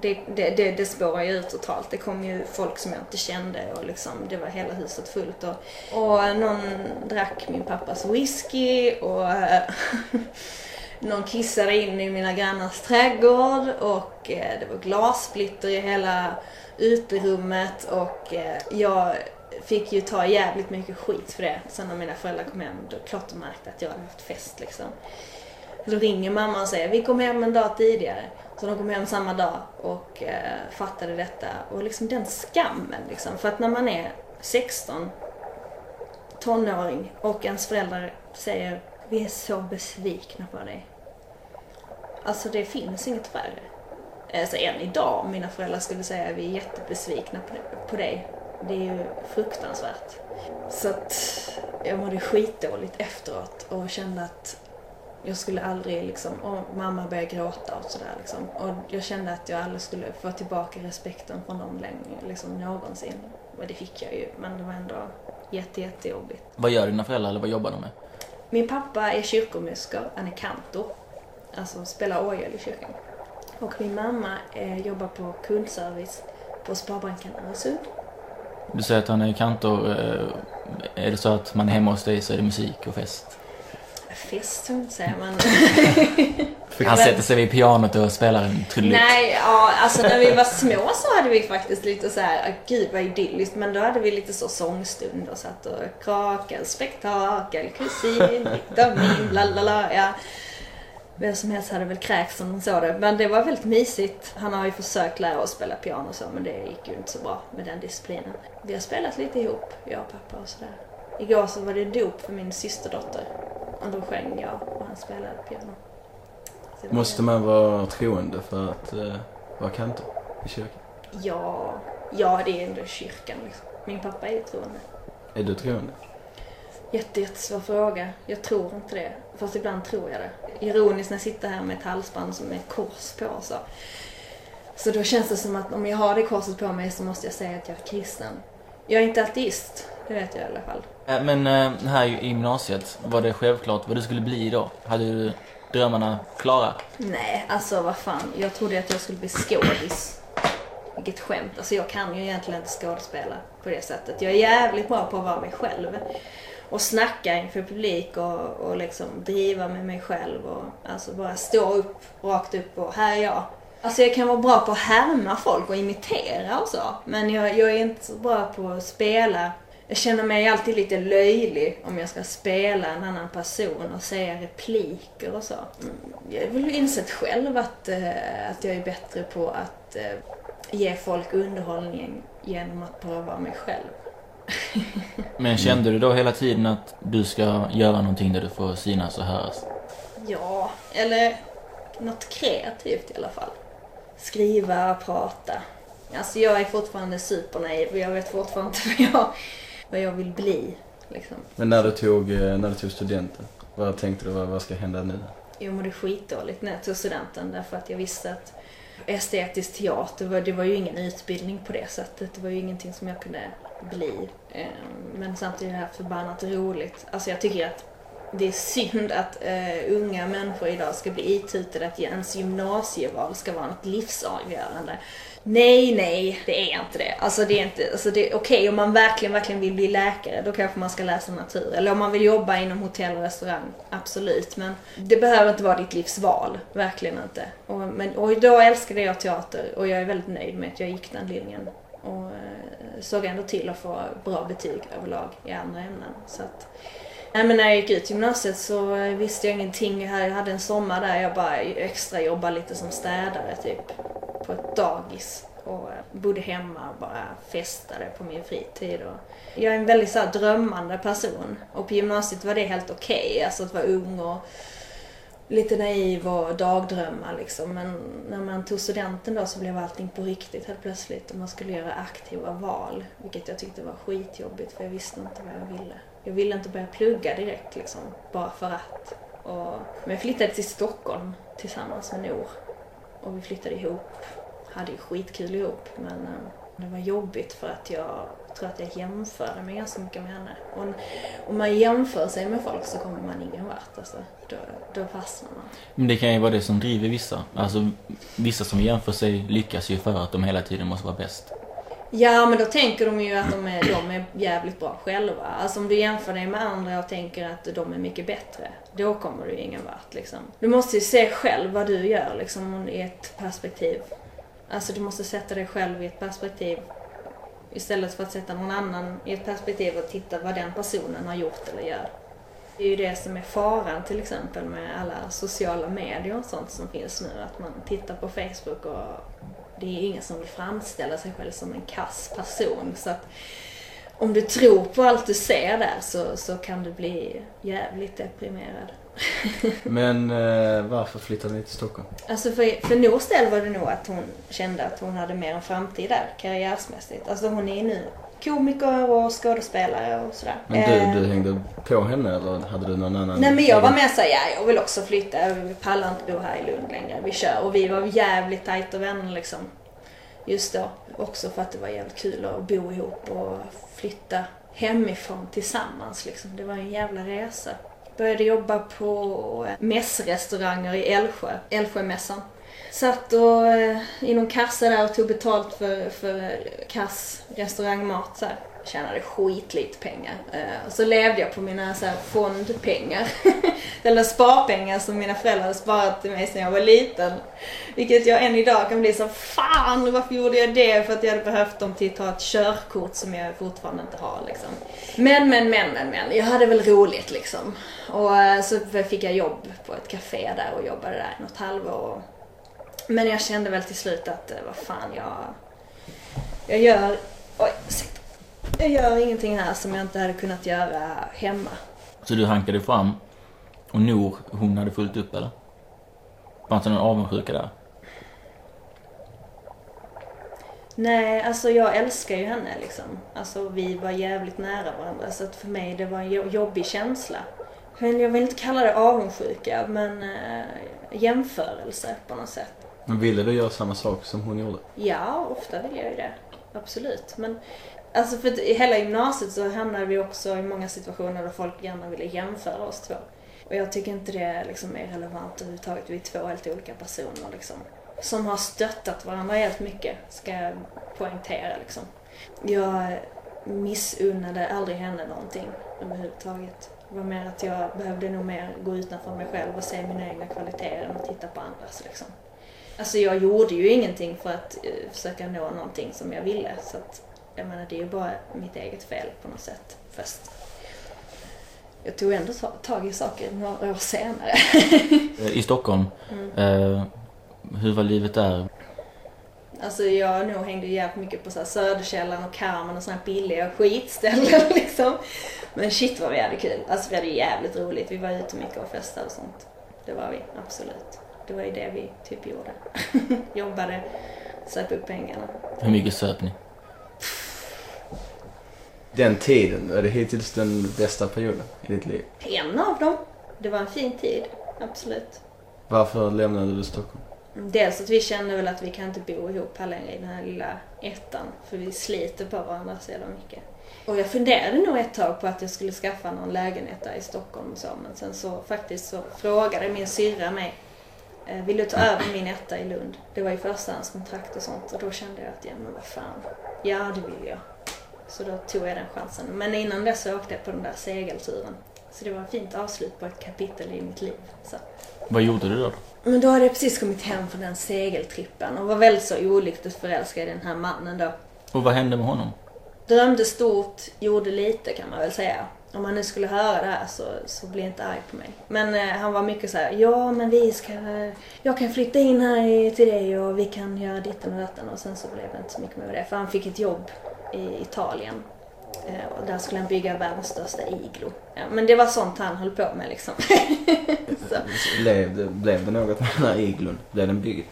det, det, det, det spårade ju ut totalt. Det kom ju folk som jag inte kände och liksom, det var hela huset fullt. Och, och någon drack min pappas whisky och eh, någon kissade in i mina grannars trädgård och eh, det var glassplitter i hela uterummet och eh, jag fick ju ta jävligt mycket skit för det. Sen när mina föräldrar kom hem, då klart de märkte att jag hade haft fest liksom. Då ringer mamma och säger vi kom hem en dag tidigare. Så de kom hem samma dag och eh, fattade detta. Och liksom den skammen liksom. För att när man är 16, tonåring och ens föräldrar säger vi är så besvikna på dig. Alltså det finns inget värre. Alltså än idag om mina föräldrar skulle säga vi är jättebesvikna på dig. Det är ju fruktansvärt. Så att jag mådde skitdåligt efteråt och kände att jag skulle aldrig liksom, och mamma började gråta och sådär liksom. Och jag kände att jag aldrig skulle få tillbaka respekten från dem längre, liksom någonsin. Och det fick jag ju, men det var ändå jätte, jättejobbigt. Vad gör dina föräldrar eller vad jobbar de med? Min pappa är kyrkomusiker, han är kantor. Alltså spelar orgel i kyrkan. Och min mamma eh, jobbar på kundservice på Sparbanken Öresund. Du säger att han är kantor. eh, Är det så att man är hemma hos dig så är det musik och fest? Fest säger man. Han sätter sig vid pianot och spelar en trudelutt. Nej, ja, alltså när vi var små så hade vi faktiskt lite så här, ah, gud vad idylliskt, men då hade vi lite så sångstund och satt och krakel, spektakel, kusin, vitamin, la la la, ja. Vem som helst hade väl kräkts om de såg det, men det var väldigt mysigt. Han har ju försökt lära oss spela piano och så, men det gick ju inte så bra med den disciplinen. Vi har spelat lite ihop, jag och pappa och sådär. Igår så var det dop för min systerdotter. Och då sjöng jag och han spelade piano. Måste man vara troende för att eh, vara kantor i kyrkan? Ja, ja det är ändå kyrkan liksom. Min pappa är ju troende. Är du troende? Jätte, jättesvår fråga. Jag tror inte det. Fast ibland tror jag det. Ironiskt när jag sitter här med ett halsband som är kors på så. Så då känns det som att om jag har det korset på mig så måste jag säga att jag är kristen. Jag är inte ateist. Det vet jag i alla fall. Eh, Men eh, här i gymnasiet, var det självklart vad du skulle bli då? Hade du drömmarna klara? Nej, alltså vad fan. Jag trodde att jag skulle bli skådis. Vilket skämt. Alltså jag kan ju egentligen inte skådespela på det sättet. Jag är jävligt bra på att vara mig själv. Och snacka inför publik och, och liksom driva med mig själv och alltså bara stå upp, rakt upp och här är jag. Alltså jag kan vara bra på att härma folk och imitera och så. Men jag, jag är inte så bra på att spela. Jag känner mig alltid lite löjlig om jag ska spela en annan person och säga repliker och så. Jag har väl insett själv att, eh, att jag är bättre på att eh, ge folk underhållning genom att bara vara mig själv. Men kände du då hela tiden att du ska göra någonting där du får synas och höras? Ja, eller något kreativt i alla fall. Skriva, prata. Alltså jag är fortfarande supernaiv och jag vet fortfarande inte vad jag, vad jag vill bli. Liksom. Men när du tog, eh, när du tog studenten, vad tänkte du, vad, vad ska hända nu? Jag mådde skitdåligt när jag tog studenten därför att jag visste att estetisk teater, var, det var ju ingen utbildning på det sättet. Det var ju ingenting som jag kunde bli. Ehm, men samtidigt har jag haft förbannat roligt. Alltså jag tycker att det är synd att uh, unga människor idag ska bli itutade att ens gymnasieval ska vara något livsavgörande. Nej, nej, det är inte det. Alltså det är inte, alltså det är okej om man verkligen, verkligen vill bli läkare, då kanske man ska läsa natur. Eller om man vill jobba inom hotell och restaurang, absolut. Men det behöver inte vara ditt livsval, verkligen inte. Och, men, och idag älskade jag teater och jag är väldigt nöjd med att jag gick den linjen. Och uh, såg ändå till att få bra betyg överlag i andra ämnen. Så att, Nej men när jag gick ut gymnasiet så eh, visste jag ingenting. Jag hade- en sommar där jag bara extra jobbade lite som städare typ. På ett dagis. Och eh, bodde hemma och bara festade på min fritid. Och jag är en väldigt så här, drömmande person. Och på gymnasiet var det helt okej. Alltså att vara ung och lite naiv och dagdrömma liksom. Men när man tog studenten då så blev allting på riktigt helt plötsligt. Och man skulle göra aktiva val. Vilket jag tyckte var skitjobbigt för jag visste inte vad jag ville. Jag ville inte börja plugga direkt liksom. Bara för att. Och, men jag flyttade till Stockholm tillsammans med Nor. Och vi flyttade ihop. Hade ju skitkul ihop men eh, det var jobbigt för att jag tror att jag jämförde mig ganska mycket med henne. Och om man jämför sig med folk så kommer man ingen vart alltså. Då, då fastnar man. Men det kan ju vara det som driver vissa. Alltså, vissa som jämför sig lyckas ju för att de hela tiden måste vara bäst. Ja, men då tänker de ju att de är, de är jävligt bra själva. Alltså om du jämför dig med andra och tänker att de är mycket bättre, då kommer du ingen vart liksom. Du måste ju se själv vad du gör liksom i ett perspektiv. Alltså du måste sätta dig själv i ett perspektiv istället för att sätta någon annan i ett perspektiv och titta vad den personen har gjort eller gör. Det är ju det som är faran till exempel med alla sociala medier och sånt som finns nu. Att man tittar på Facebook och det är ingen som vill framställa sig själv som en kass person. Så att om du tror på allt du ser där så, så kan du bli jävligt deprimerad. Men eh, varför flyttade ni till Stockholm? Alltså för, för Nors del var det nog att hon kände att hon hade mer en framtid där karriärsmässigt. Alltså hon är nu komiker och skådespelare och sådär. Men Eh, du, du hängde på henne eller hade du någon annan? Nej men jag var med såhär, ja jag vill också flytta, vi pallar inte bo här i Lund längre, vi kör. Och vi var jävligt tajta vänner liksom. Just då. Också för att det var jävligt kul att bo ihop och flytta hemifrån tillsammans liksom. Det var en jävla resa. Började jobba på mässrestauranger i Älvsjö, Älvsjömässan. Satt och eh, i någon kassa där och tog betalt för, för kass restaurangmat så här. Tjänade skitlite pengar. Eh, och så levde jag på mina så här, fondpengar. Eller sparpengar som mina föräldrar hade sparat till mig sedan jag var liten. Vilket jag än idag kan bli så fan varför gjorde jag det? För att jag hade behövt dem till att ta ett körkort som jag fortfarande inte har liksom. Men, men, men, men, men. Jag hade väl roligt liksom. Och eh, så fick jag jobb på ett café där och jobbade där något halvår. Men jag kände väl till slut att eh, vad fan jag... Jag gör... Oj, ursäkta. Jag gör ingenting här som jag inte hade kunnat göra hemma. Så du hankade fram och Nor, hon hade fullt upp eller? Fanns det någon avundsjuka där? Nej, alltså jag älskar ju henne liksom. Alltså vi var jävligt nära varandra så att för mig det var en jo- jobbig känsla. Men jag vill inte kalla det avundsjuka men äh, jämförelse på något sätt. Men ville du göra samma sak som hon gjorde? Ja, ofta vill jag ju det. Absolut. Men Alltså för i hela gymnasiet så hamnade vi också i många situationer där folk gärna ville jämföra oss två. Och jag tycker inte det liksom är relevant överhuvudtaget. Vi är två helt olika personer liksom. Som har stöttat varandra helt mycket, ska jag poängtera liksom. Jag missunnade aldrig henne någonting överhuvudtaget. Det var mer att jag behövde nog mer gå utanför mig själv och se mina egna kvaliteter än att titta på andras liksom. Alltså jag gjorde ju ingenting för att eh, försöka nå någonting som jag ville. Så att, jag menar det är ju bara mitt eget fel på något sätt. Fast jag tog ändå ta- tag i saker några år senare. Eh, I Stockholm, Mm. eh, hur var livet där? Alltså jag nog hängde jävligt mycket på så här Söderkällan och Carmen och sådana här billiga skitställen liksom. Men shit vad vi hade kul. Alltså vi hade jävligt roligt. Vi var ute mycket och festade och sånt. Det var vi, absolut. Det var ju det vi typ gjorde. Jobbade, söp upp pengarna. Hur mycket söp ni? Den tiden, är det hittills den bästa perioden i ditt liv? En av dem. Det var en fin tid, absolut. Varför lämnade du Stockholm? Dels att vi kände väl att vi kan inte bo ihop här längre i den här lilla ettan. För vi sliter på varandra så jävla mycket. Och jag funderade nog ett tag på att jag skulle skaffa någon lägenhet där i Stockholm och så. Men sen så faktiskt så frågade min syrra mig. eh, Vill du ta över min etta i Lund? Det var ju förstahandskontrakt och sånt. Och då kände jag att, ja men vad fan. Ja det vill jag. Så då tog jag den chansen. Men innan dess så åkte jag på den där segelturen. Så det var ett fint avslut på ett kapitel i mitt liv. Så. Vad gjorde du då? Men då hade jag precis kommit hem från den segeltrippen och var väldigt så olyckligt förälskad i den här mannen då. Och vad hände med honom? Drömde stort, gjorde lite kan man väl säga. Om han nu skulle höra det här så, så bli inte arg på mig. Men eh, han var mycket så här: ja men vi ska, jag kan flytta in här till dig och vi kan göra ditten och datten. Och sen så blev det inte så mycket med det. För han fick ett jobb i Italien. Eh, och där skulle han bygga världens största iglo. Ja, men det var sånt han höll på med liksom. så. Blev det, blev det något med den här iglon? Blev den byggd?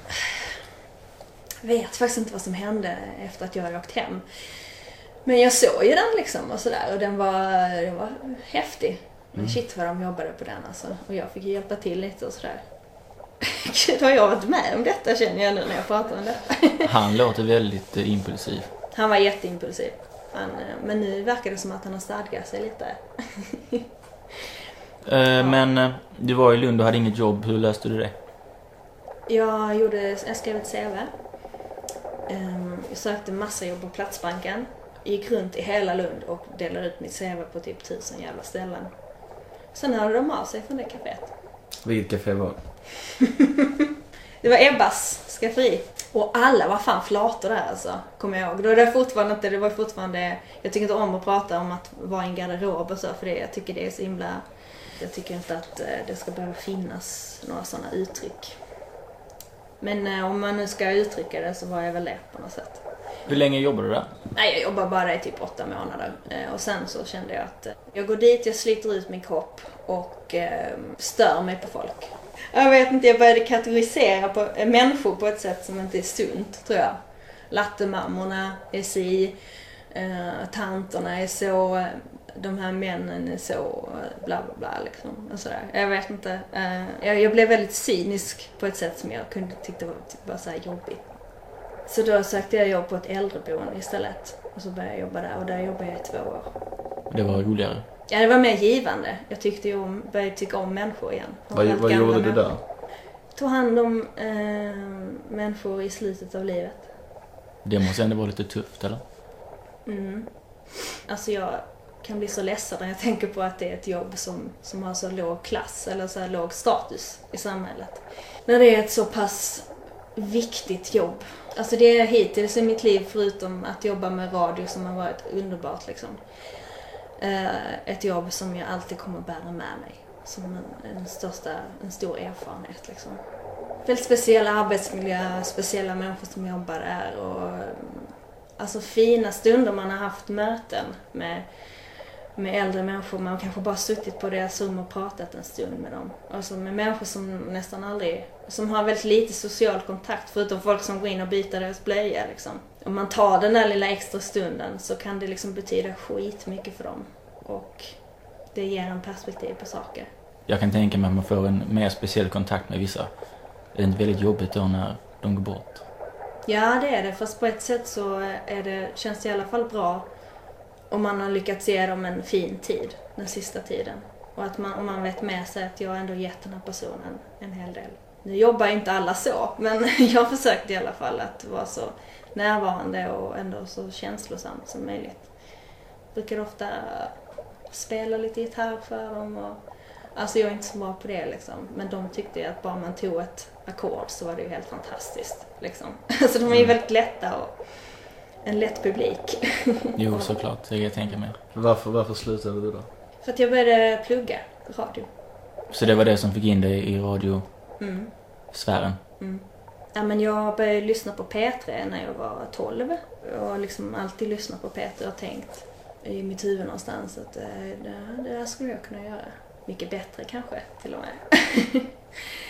vet faktiskt inte vad som hände efter att jag hade åkt hem. Men jag såg ju den liksom och sådär och den var, den var häftig. Men shit vad de jobbade på den alltså. Och jag fick hjälpa till lite och sådär. Gud, har jag varit med om detta känner jag nu när jag pratar om detta. Han låter väldigt eh, impulsiv. Han var jätteimpulsiv. Han, eh, men nu verkar det som att han har stadgat sig lite. Eh, Men eh, du var i Lund och hade inget jobb. Hur löste du det? Jag, gjorde, jag skrev ett CV. Ehm, Jag sökte massa jobb på Platsbanken. Gick runt i hela Lund och delade ut mitt CV på typ tusen jävla ställen. Sen hörde de av sig från det kaféet. Vilket café var det? Det var Ebbas skafferi. Och alla var fan flator där alltså, kommer jag ihåg. Då är det fortfarande inte, det var fortfarande, jag tycker inte om att prata om att vara i en garderob och så för det, jag tycker det är så himla, jag tycker inte att eh, det ska behöva finnas några sådana uttryck. Men eh, om man nu ska uttrycka det så var jag väl det på något sätt. Hur länge jobbade du där? Nej, jag jobbade bara i typ åtta månader. Eh, Och sen så kände jag att jag går dit, jag sliter ut min kropp och stör mig på folk. Jag vet inte, jag började kategorisera på eh, människor på ett sätt som inte är sunt, tror jag. Lattemammorna är si, eh, tanterna är så, eh, de här männen är så, eh, bla bla bla liksom. Och sådär. Jag vet inte. Eh, jag, jag blev väldigt cynisk på ett sätt som jag kunde tyckte var, typ, var så här jobbigt. Så då sökte jag jobb på ett äldreboende istället. Och så började jag jobba där och där jobbade jag i två år. Det var roligare. Ja, det var mer givande. Jag tyckte ju om, började tycka om människor igen. Vad, vad gjorde du där? Tog hand om eh, människor i slutet av livet. Det måste ändå vara lite tufft, eller? Mm. Alltså jag kan bli så ledsen när jag tänker på att det är ett jobb som, som har så låg klass eller så låg status i samhället. När det är ett så pass viktigt jobb. Alltså det är hittills i mitt liv, förutom att jobba med radio som har varit underbart liksom. Eh, ett jobb som jag alltid kommer bära med mig. Som en, en, största, en stor erfarenhet liksom. Väldigt speciell arbetsmiljö, speciella människor som jobbar där och mm, alltså fina stunder man har haft möten med, med äldre människor. Man har kanske bara suttit på deras rum och pratat en stund med dem. Alltså med människor som nästan aldrig, som har väldigt lite social kontakt förutom folk som går in och byter deras blöja liksom. Om man tar den där lilla extra stunden så kan det liksom betyda skitmycket för dem. Och det ger en perspektiv på saker. Jag kan tänka mig att man får en mer speciell kontakt med vissa. Är det inte väldigt jobbigt då när de går bort? Ja, det är det. Fast på ett sätt så är det, känns det i alla fall bra Och man har lyckats ge dem en fin tid den sista tiden. Och att man, och man vet med sig att jag ändå gett den här personen en hel del. Nu jobbar inte alla så, men jag försökte i alla fall att vara så närvarande och ändå så känslosam som möjligt. Brukar ofta spela lite gitarr för dem och Alltså jag är inte så bra på det liksom. Men de tyckte ju att bara man tog ett ackord så var det ju helt fantastiskt. Liksom. Så de är ju väldigt lätta och en lätt publik. Jo, såklart. Det kan jag tänka mig. Varför, varför slutade du då? För att jag började plugga radio. Så det var det som fick in dig i radiosfären? Mm. Mm. Ja, men jag började lyssna på P3 när jag var 12. Jag har liksom alltid lyssnat på P3 och tänkt i mitt huvud någonstans att eh, det, det där skulle jag kunna göra. Mycket bättre kanske, till och med.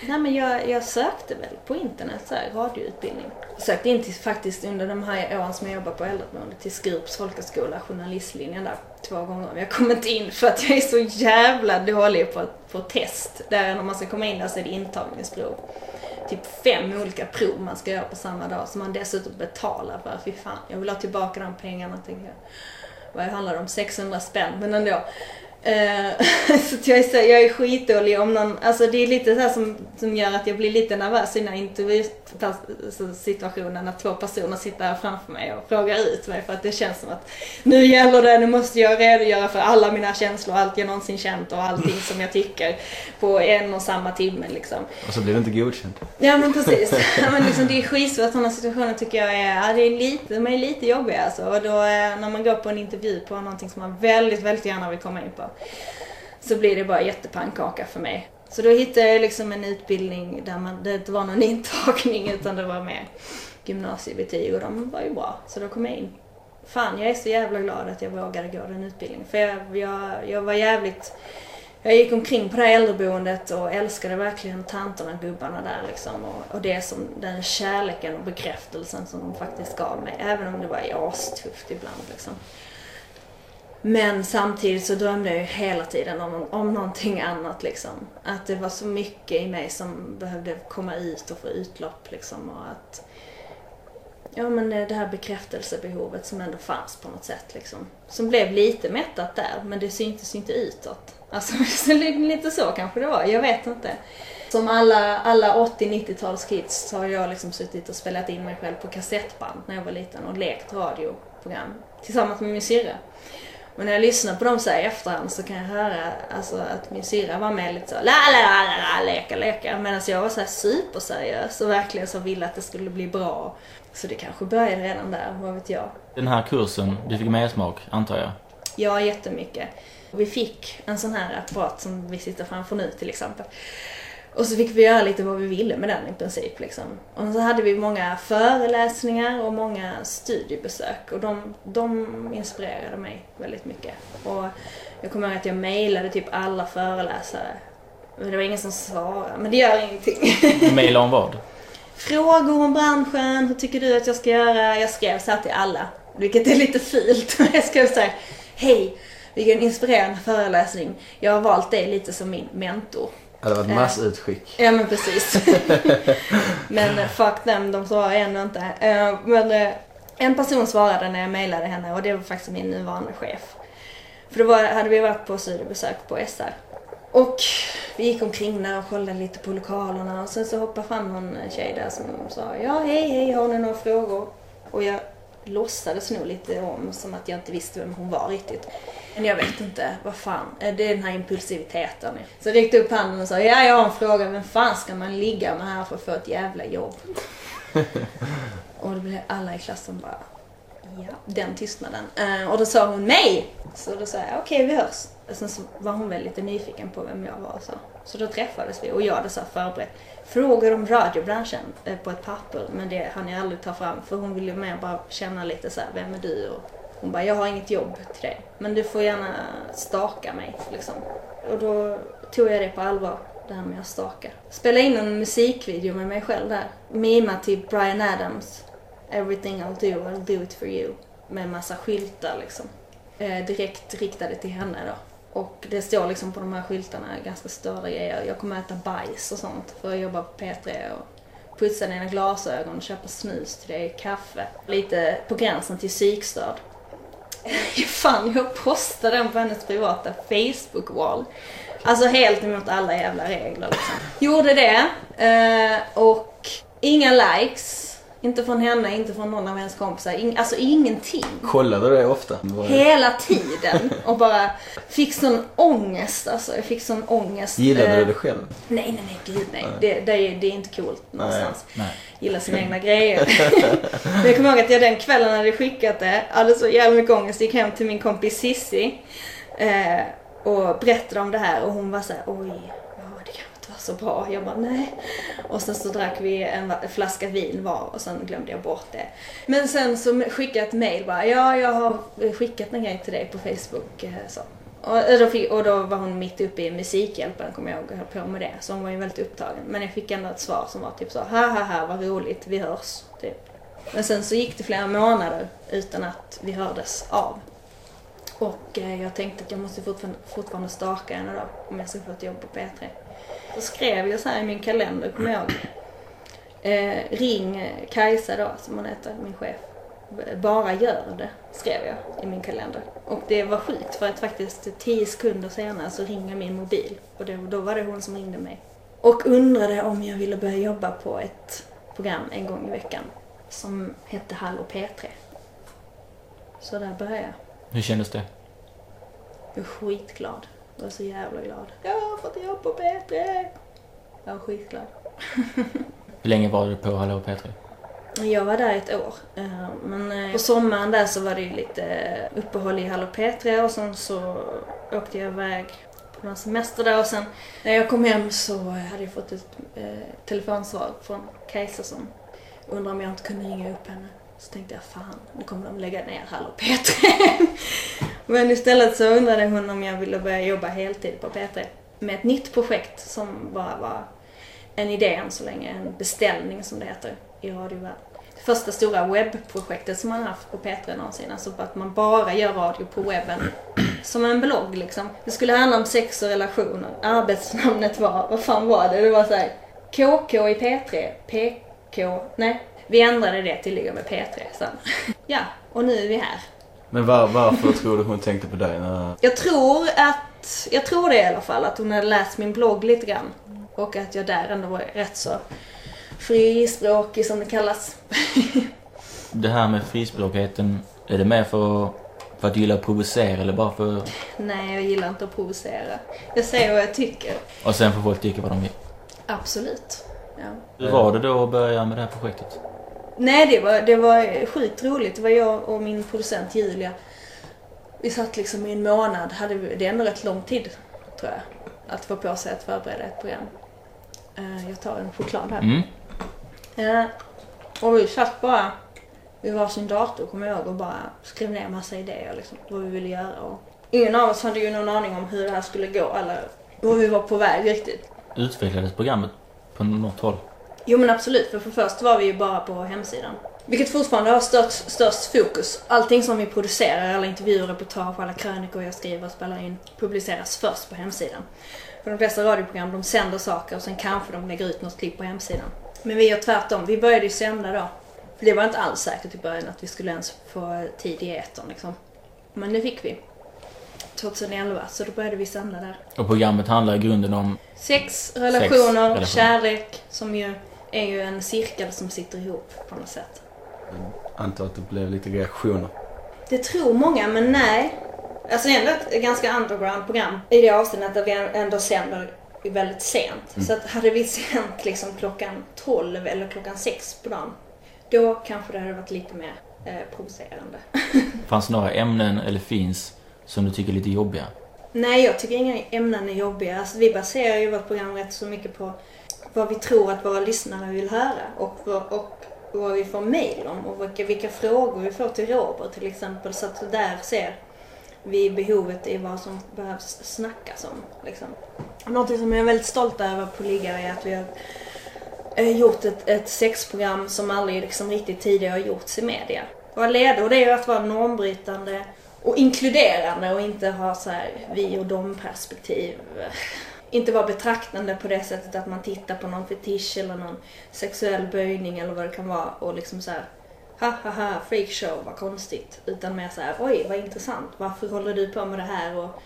Nej men jag, jag sökte väl på internet så här, radioutbildning. Jag sökte in till, faktiskt under de här åren som jag jobbade på äldreboende till Skurups folkhögskola, journalistlinjen där, två gånger. Men jag kom inte in för att jag är så jävla dålig på, på test. Där när man ska komma in där så är det intagningsprov. Typ fem olika prov man ska göra på samma dag som man dessutom betalar för. Fy fan, jag vill ha tillbaka de pengarna tänker jag. Vad handlar det om? 600 spänn, men ändå. Eh, så jag, är, så, jag är skitdålig om någon, alltså det är lite så här som, som gör att jag blir lite nervös i den här intervjusituationen när två personer sitter här framför mig och frågar ut mig för att det känns som att nu gäller det, nu måste jag redogöra för alla mina känslor, allt jag någonsin känt och allting som jag tycker på en och samma timme liksom. Och så blir det inte godkänt. Ja men precis. Men liksom, det är skitsvårt, sådana situationer tycker jag är, ja, det är lite, de är lite jobbiga alltså. Och då eh, när man går på en intervju på någonting som man väldigt, väldigt gärna vill komma in på så blir det bara jättepannkaka för mig. Så då hittade jag liksom en utbildning där man, det inte var någon intagning utan det var mer gymnasiebetyg och de var ju bra. Så då kom jag in. Fan, jag är så jävla glad att jag vågade gå den utbildningen. För jag, jag, jag var jävligt... Jag gick omkring på det här äldreboendet och älskade verkligen tanterna, gubbarna där liksom. Och, och det som, den kärleken och bekräftelsen som de faktiskt gav mig. Även om det var astufft ibland liksom. Men samtidigt så drömde jag ju hela tiden om, om någonting annat liksom. Att det var så mycket i mig som behövde komma ut och få utlopp liksom. Och att, ja men det här bekräftelsebehovet som ändå fanns på något sätt liksom. Som blev lite mättat där, men det syntes inte utåt. Alltså lite så kanske det var, jag vet inte. Som alla, alla 80-90-talskids så har jag liksom suttit och spelat in mig själv på kassettband när jag var liten och lekt radioprogram tillsammans med min syrra. Och när jag lyssnar på dem så här i efterhand så kan jag höra alltså, att min syrra var med lite så la la la la, la leka leka. Medan jag var så här superseriös och verkligen så ville att det skulle bli bra. Så det kanske började redan där, vad vet jag. Den här kursen, du fick med smak antar jag? Ja, jättemycket. Vi fick en sån här apparat som vi sitter framför nu till exempel. Och så fick vi göra lite vad vi ville med den i princip. Liksom. Och så hade vi många föreläsningar och många studiebesök och de, de inspirerade mig väldigt mycket. Och jag kommer ihåg att jag mejlade typ alla föreläsare. Men det var ingen som svarade, men det gör ingenting. Mejla om vad? Frågor om branschen, hur tycker du att jag ska göra? Jag skrev så här till alla, vilket är lite fult. Jag skrev så här, hej, vilken inspirerande föreläsning. Jag har valt dig lite som min mentor. Det var ett massutskick. Ja men precis. men fuck them, de svarar ändå inte. Eh, men eh, en person svarade när jag mejlade henne och det var faktiskt min nuvarande chef. För då var, hade vi varit på studiebesök på SR. Och vi gick omkring där och kollade lite på lokalerna och sen så hoppade fram någon tjej där som sa ja hej hej har ni några frågor? Och jag låtsades nog lite om som att jag inte visste vem hon var riktigt. Men jag vet inte, vad fan, det är den här impulsiviteten. Så jag räckte upp handen och sa, ja jag har en fråga, vem fan ska man ligga med här för att få ett jävla jobb? och då blev alla i klassen bara, ja, den tystnaden. Uh, och då sa hon mig! Så då sa jag, okej vi hörs. Och sen så var hon väl lite nyfiken på vem jag var och så. Så då träffades vi och jag hade så förberett frågor om radiobranschen eh, på ett papper. Men det hann jag aldrig ta fram för hon ville mer bara känna lite så här, vem är du? Och hon bara, jag har inget jobb till dig. Men du får gärna staka mig liksom. Och då tog jag det på allvar, det här med att staka. Spela in en musikvideo med mig själv där. Mima till Brian Adams. Everything I'll do, I'll do it for you. Med massa skyltar liksom. Eh, direkt riktade till henne då. Och det står liksom på de här skyltarna ganska större grejer. Jag kommer äta bajs och sånt för att jobba på P3 och putsa dina glasögon och köpa snus till dig, kaffe. Lite på gränsen till psykstörd. Fan, jag postade den på hennes privata Facebook-wall. Alltså helt emot alla jävla regler liksom. Gjorde det. Eh, och inga likes. Inte från henne, inte från någon av hennes kompisar. In, alltså ingenting. Kollade du det ofta? Vad- Hela tiden. Och bara fick sån ångest alltså. Jag fick sån ångest. Gillade Eh, du det själv? Nej, nej, nej, gud nej. Det, det, är, det är inte coolt någonstans. Nej. Gilla sina egna grejer. Men jag kommer ihåg att jag den kvällen hade skickat det, hade så jävla mycket ångest, gick hem till min kompis Sissi eh, och berättade om det här och hon var så här: oj, var så bra. Jag bara nej. Och sen så drack vi en flaska vin var och sen glömde jag bort det. Men sen så skickade jag ett mail bara, ja jag har eh, skickat en grej till dig på Facebook. Eh, så. Och eh, då, fick, och då var hon mitt uppe i Musikhjälpen kommer jag ihåg och höll på med det. Så hon var ju väldigt upptagen. Men jag fick ändå ett svar som var typ så, ha ha ha vad roligt, vi hörs. Typ. Men sen så gick det flera månader utan att vi hördes av. Och jag tänkte att jag måste fortfarande, fortfarande staka henne då om jag ska få ett jobb på P3. Så skrev jag så här i min kalender, kommer jag ihåg. Eh, ring Kajsa då, som hon heter, min chef. Bara gör det, skrev jag i min kalender. Och det var sjukt för att faktiskt tio sekunder senare så ringer min mobil. Och då, då var det hon som ringde mig. Och undrade om jag ville börja jobba på ett program en gång i veckan. Som hette Hallå P3. Så där började jag. Hur kändes det? Jag var skitglad. Jag var så jävla glad. Jag har fått jobb på P3! Jag var skitglad. Hur länge var du på Hallå P3? Jag var där ett år. eh, Men eh, på sommaren där så var det ju lite uppehåll i Hallå P3 och sen så åkte jag iväg på någon semester där och sen när jag kom hem så hade jag fått ett eh, telefonsvar från Kajsa som undrade om jag inte kunde ringa upp henne. Så tänkte jag fan, nu kommer de lägga ner Hallå P3. Men istället så undrade hon om jag ville börja jobba heltid på P3 med ett nytt projekt som bara var en idé än så länge, en beställning som det heter i radiovärlden. Det första stora webbprojektet som man haft på P3 någonsin, alltså att man bara gör radio på webben. Som en blogg liksom. Det skulle handla om sex och relationer. Arbetsnamnet var, vad fan var det? Det var såhär KK i P3, PK, nej. Vi ändrade det till ligga med P3 sen. Ja, och nu är vi här. Men var, varför tror du hon tänkte på dig? När... Jag tror att, jag tror det i alla fall, att hon hade läst min blogg lite grann. Och att jag där ändå var rätt så frispråkig som det kallas. Det här med frispråkigheten, är det mer för, för att du gillar att provocera eller bara för... Nej, jag gillar inte att provocera. Jag säger vad jag tycker. Och sen får folk tycka vad de vill. Absolut. Ja. Hur var det då att börja med det här projektet? Nej, det var, det var sjukt roligt. Det var jag och min producent Julia. Vi satt liksom i en månad. Hade, vi- det är ändå rätt lång tid, tror jag. Att få på sig att förbereda ett program. Eh, Jag tar en choklad här. Mm. Eh, Och vi satt bara vid varsin dator, kommer jag ihåg, och bara skrev ner massa idéer liksom, vad vi ville göra. Och ingen av oss hade ju någon aning om hur det här skulle gå eller vad vi var på väg riktigt. Utvecklades programmet på något håll? Jo men absolut, för, för först var vi ju bara på hemsidan. Vilket fortfarande har störst, störst fokus. Allting som vi producerar, alla intervjuer, reportage, alla krönikor jag skriver och spelar in publiceras först på hemsidan. För de flesta radioprogram de sänder saker och sen kanske de lägger ut något klipp på hemsidan. Men vi gör tvärtom, vi började ju sända då. För det var inte alls säkert i början att vi skulle ens få tid i etern liksom. Men det fick vi. 2011, så då började vi sända där. Och programmet handlar i grunden om... Sex, relationer, relationer. kärlek som ju är ju en cirkel som sitter ihop på något sätt. Antar att det blev lite reaktioner. Det tror många, men nej. Alltså det är ändå ett ganska underground program i det avseendet att vi ändå sänder väldigt sent. Så att hade vi sänt liksom klockan 12 eller klockan 6 på dagen, då kanske det hade varit lite mer eh, provocerande. Fanns några ämnen, eller finns, som du tycker är lite jobbiga? Nej, jag tycker inga ämnen är jobbiga. Alltså, vi baserar ju vårt program rätt så mycket på vad vi tror att våra lyssnare vill höra och, vad- och vad vi får mail om och vilka, vilka frågor vi får till Robert till exempel. Så att där ser vi behovet i vad som behövs snackas om. Liksom. Någonting som jag är väldigt stolt över på Liggare är att vi har eh, gjort ett, ett sexprogram som aldrig liksom riktigt tidigare har gjorts i media. Vara ledord är ju att vara normbrytande och inkluderande och inte ha så här vi och dom perspektiv. Inte vara betraktande på det sättet att man tittar på någon fetisch eller någon sexuell böjning eller vad det kan vara och liksom så här ha ha ha, freakshow, vad konstigt. Utan mer så här, oj vad intressant, varför håller du på med det här och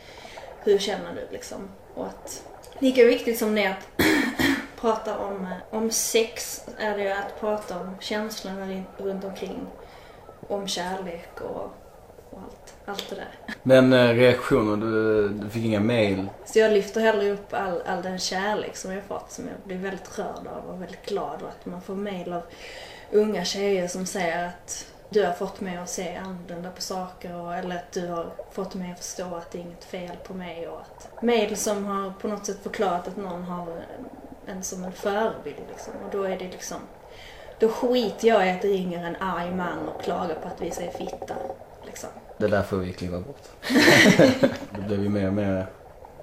hur känner du liksom? Och att lika viktigt som det är att prata om, eh, om sex är det ju att prata om känslorna runt omkring. Om kärlek och allt, det där. Men eh, reaktioner, du, du fick inga mail? Så jag lyfter hellre upp all, all den kärlek som jag fått som jag blir väldigt rörd av och väldigt glad och att man får mejl av unga tjejer som säger att du har fått mig att se annorlunda på saker och, eller att du har fått mig att förstå att det är inget fel på mig och att mejl som har på något sätt förklarat att någon har en som en förebild liksom och då är det liksom då skiter jag i att det ringer en arg man och klagar på att vi säger fitta liksom. Det där får vi kliva bort. det blev ju mer och mer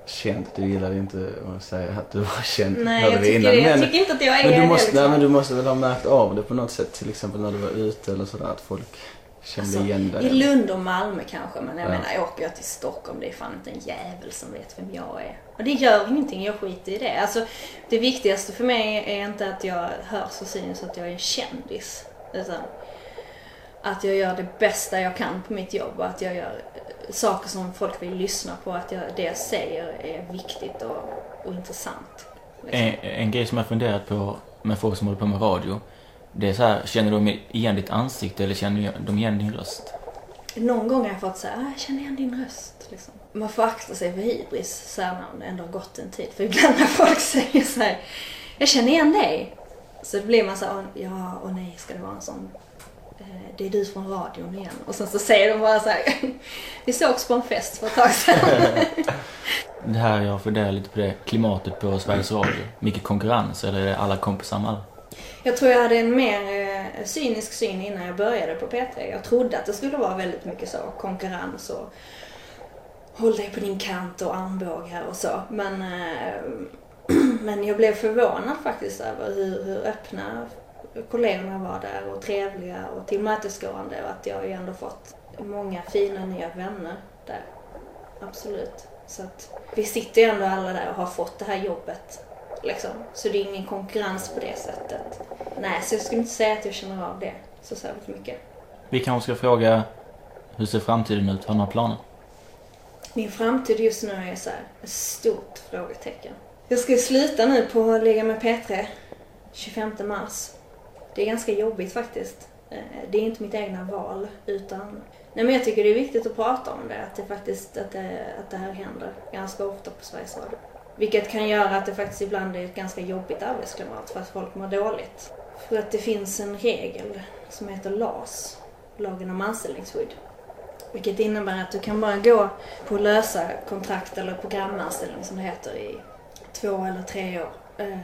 känt. Du gillade inte att säga att du var känd. Nej, jag tycker, innan. det, jag tycker inte att jag är Men du det måste, liksom. nej, men du måste väl ha märkt av det på något sätt. Till exempel när du var ute eller sådär. Att folk kände Alltså, igen dig. I Lund och Malmö kanske, men jag Ja. menar åker jag till Stockholm, det är fan inte en jävel som vet vem jag är. Och det gör ingenting, jag skiter i det. Alltså, det viktigaste för mig är inte att jag hörs och syns att jag är en kändis. Utan att jag gör det bästa jag kan på mitt jobb och att jag gör eh, saker som folk vill lyssna på. Att jag, det jag säger är viktigt och, och intressant. liksom. En, en grej som jag funderat på med folk som håller på med radio. Det är så här, känner de igen ditt ansikte eller känner de igen din röst? Någon gång har jag fått säga, ah, jag känner igen din röst. Liksom. Man får akta sig för hybris så här när det ändå har gått en tid. För ibland när folk säger så här, jag känner igen dig. Så blir man så här, "Åh, ja, och nej, ska det vara en sån, det är du från radion igen. Och sen så säger de bara så här, vi sågs på en fest för ett tag sedan. Det här, jag funderar lite på det, klimatet på Sveriges Radio. Mycket konkurrens eller är det alla kompisar med? Jag tror jag hade en mer eh, cynisk syn innan jag började på P3. Jag trodde att det skulle vara väldigt mycket så, konkurrens och håll dig på din kant och armbågar och så. Men, eh, men jag blev förvånad faktiskt över hur, hur öppna kollegorna var där och trevliga och tillmötesgående och att jag ju ändå fått många fina nya vänner där. Absolut. Så att vi sitter ju ändå alla där och har fått det här jobbet. Liksom. Så det är ingen konkurrens på det sättet. Nej, så jag skulle inte säga att jag känner av det så särskilt mycket. Vi kanske ska fråga, hur ser framtiden ut? Har du några planer? Min framtid just nu är så här, ett stort frågetecken. Jag ska sluta nu på Liga med P3 25 mars. Det är ganska jobbigt faktiskt. Eh, det är inte mitt egna val utan Nej men jag tycker det är viktigt att prata om det, att det faktiskt att det, att det här händer ganska ofta på Sveriges Radio. Vilket kan göra att det faktiskt ibland är ett ganska jobbigt arbetsklimat för att folk mår dåligt. För att det finns en regel som heter LAS, lagen om anställningsskydd. Vilket innebär att du kan bara gå på lösa kontrakt eller programanställning som det heter i två eller tre år. Eh,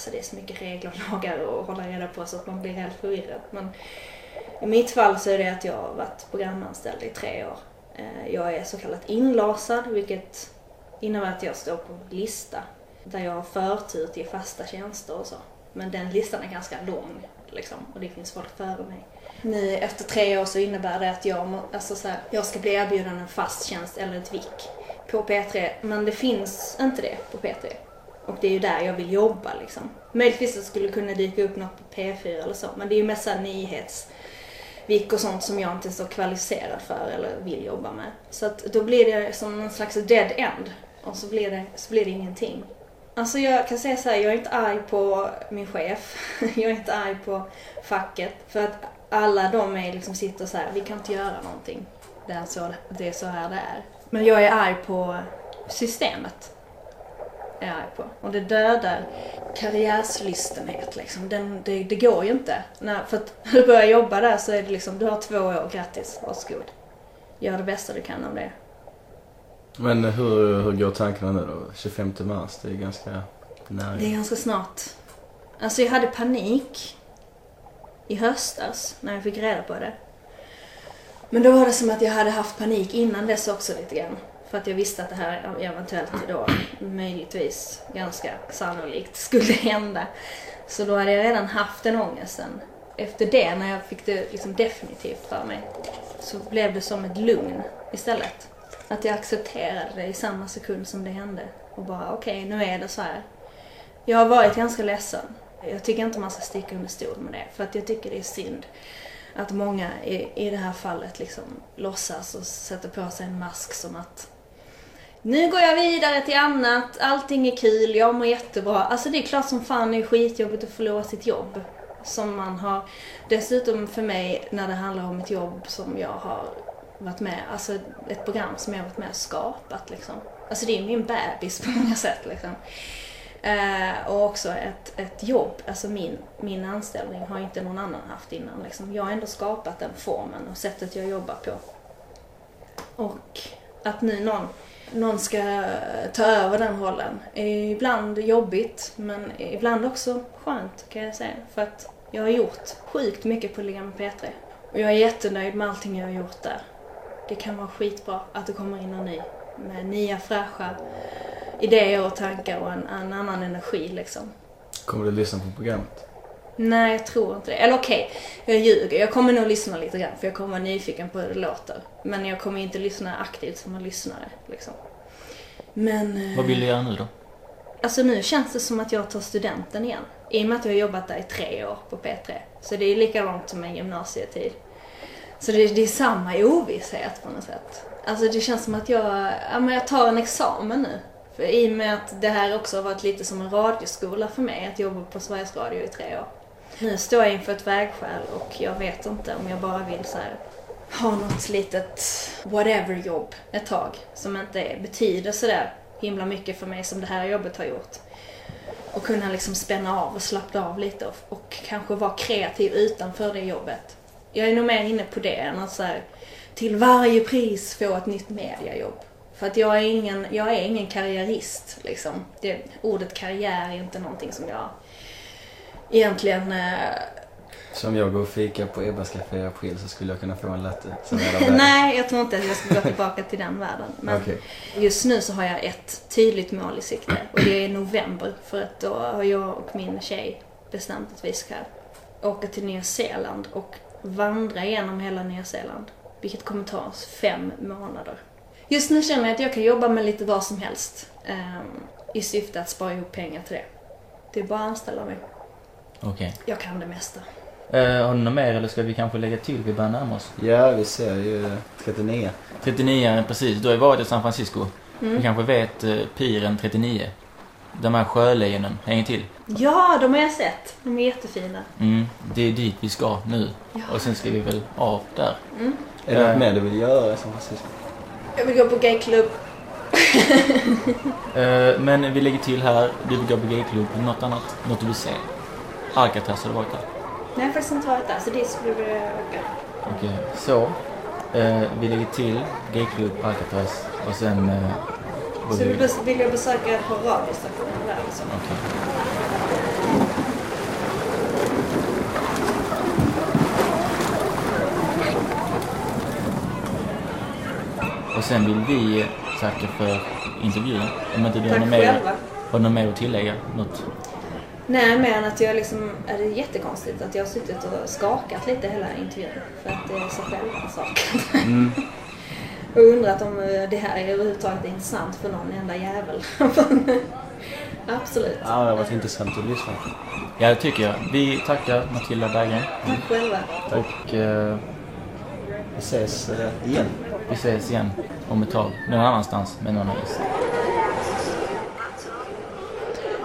Alltså det är så mycket regler och lagar att hålla reda på så att man blir helt förvirrad. Men i mitt fall så är det att jag har varit programanställd i tre år. Eh, jag är så kallat inlasad vilket innebär att jag står på en lista där jag har förtur till fasta tjänster och så. Men den listan är ganska lång liksom och det finns folk före mig. Nu efter tre år så innebär det att jag, alltså så här, jag ska bli erbjuden en fast tjänst eller ett vik på P3. Men det finns inte det på P3. Och det är ju där jag vill jobba liksom. Möjligtvis att det skulle kunna dyka upp något på P4 eller så. Men det är ju mest så nyhetsvik och sånt som jag inte är så kvalificerad för eller vill jobba med. Så att då blir det som en slags dead end. Och så blir det, så blir det ingenting. Alltså jag kan säga så här, jag är inte arg på min chef. Jag är inte arg på facket. För att alla de är liksom sitter så här, vi kan inte göra någonting. Det är så, det är så här det är. Men jag är arg på systemet. Är arg på. Och det dödar karriärslystenhet liksom. Den, det, det går ju inte. När, för att när du börjar jobba där så är det liksom, du har två år, grattis, varsågod. Gör det bästa du kan av det. Men hur, hur går tankarna nu då? 25 mars, det är ganska nära. Det är ganska snart. Alltså jag hade panik i höstas när jag fick reda på det. Men då var det som att jag hade haft panik innan dess också lite grann. För att jag visste att det här eventuellt då möjligtvis ganska sannolikt skulle hända. Så då hade jag redan haft den ångesten. Efter det, när jag fick det liksom definitivt för mig, så blev det som ett lugn istället. Att jag accepterade det i samma sekund som det hände. Och bara okej, nu är det så här. Jag har varit ganska ledsen. Jag tycker inte man ska sticka under stol med det. För att jag tycker det är synd att många i, i det här fallet liksom låtsas och sätter på sig en mask som att nu går jag vidare till annat, allting är kul, jag mår jättebra. Alltså det är klart som fan det är skitjobbigt att förlora sitt jobb. Som man har, dessutom för mig när det handlar om ett jobb som jag har varit med, alltså ett program som jag har varit med och skapat liksom. Alltså det är min bebis på många sätt liksom. Eh, och också ett, ett jobb, alltså min, min anställning har inte någon annan haft innan. Liksom. Jag har ändå skapat den formen och sättet jag jobbar på. Och att nu någon, någon ska ta över den rollen ibland jobbigt men ibland också skönt kan jag säga. För att jag har gjort sjukt mycket på Liga med P3. Och jag är jättenöjd med allting jag har gjort där. Det kan vara skitbra att det kommer in någon ny med nya fräscha idéer och tankar och en, en annan energi liksom. Kommer du lyssna på programmet? Nej, jag tror inte det. Eller okej, jag ljuger. Jag kommer nog lyssna lite grann för jag kommer vara nyfiken på hur det låter. Men jag kommer inte lyssna aktivt som en lyssnare liksom. Men... eh, Vad vill du göra nu då? Alltså nu känns det som att jag tar studenten igen. I och med att jag har jobbat där i tre år på P3. Så det är lika långt som en gymnasietid. Så det, det är samma ovisshet på något sätt. Alltså det känns som att jag, ja, men jag tar en examen nu. För I och med att det här också har varit lite som en radioskola för mig, att jobba på Sveriges Radio i tre år. Nu står jag inför ett vägskäl och jag vet inte om jag bara vill så här, ha något litet whatever-jobb ett tag. Som inte betyder sådär himla mycket för mig som det här jobbet har gjort. Och kunna liksom spänna av och slappna av lite och, och kanske vara kreativ utanför det jobbet. Jag är nog mer inne på det än att så här, till varje pris få ett nytt mediajobb. För att jag är ingen, jag är ingen karriärist liksom. Det, ordet karriär är inte någonting som jag egentligen eh, Som jag går och fikar på Ebbas Café i april så skulle jag kunna få en latte. Nej, jag tror inte att jag ska gå tillbaka till den världen. Men Okej. just nu så har jag ett tydligt mål i sikte och det är november. För att då har jag och min tjej bestämt att vi ska åka till Nya Zeeland och vandra igenom hela Nya Zeeland. Vilket kommer ta oss fem månader. Just nu känner jag att jag kan jobba med lite vad som helst. ehm, I syfte att spara ihop pengar till det. Det är bara att anställa mig. Okej. Jag kan det mesta. Eh, har du något mer eller ska vi kanske lägga till? Vi börjar närma oss. Ja, vi ser ju 39. 39, precis. Du har ju varit i San Francisco. Mm. Du kanske vet eh, piren 39? De här sjölejonen hänger till. Ja, de har jag sett. De är jättefina. Mm, det är dit vi ska nu. Ja. Och sen ska vi väl av där. Är det Eh. något mer du vill göra i San Francisco? Jag vill gå på gayklubb. Eh, men vi lägger till här, du vill gå på gayklubb, något annat? Något du vill se? Alcatraz har du varit där? Nej, jag har faktiskt inte varit där, så det skulle vi åka. Okej, så. Eh, vi lägger till gayklubb, Alcatraz och sen... Eh, Så vi- du vill jag besöka på radiostationen där liksom. Okej. Och sen vill vi tacka för intervjun. Om inte du har Tack något mer, har något mer att tillägga? Något? Nej, men att jag liksom, är det jättekonstigt att jag har suttit och skakat lite hela intervjun. För att det är så självrannsakan. Mm. och undrat om eh, det här är överhuvudtaget intressant för någon enda jävel. Absolut. Ja, det har varit intressant att lyssna på. Ja, det tycker jag. Vi tackar Matilda Berggren Tack själva. och eh, Vi ses eh, igen. vi ses igen om ett tag. Någon annanstans med någon annan gäst.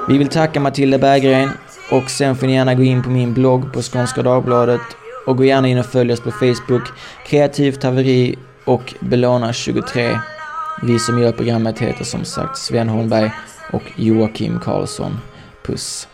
Vi vill tacka Matilda Berggren och sen får ni gärna gå in på min blogg på Skånska Dagbladet och gå gärna in och följ oss på Facebook, Kreativt Haveri och Belåna23. Vi som gör programmet heter som sagt Sven Holmberg och Joakim Karlsson. Puss!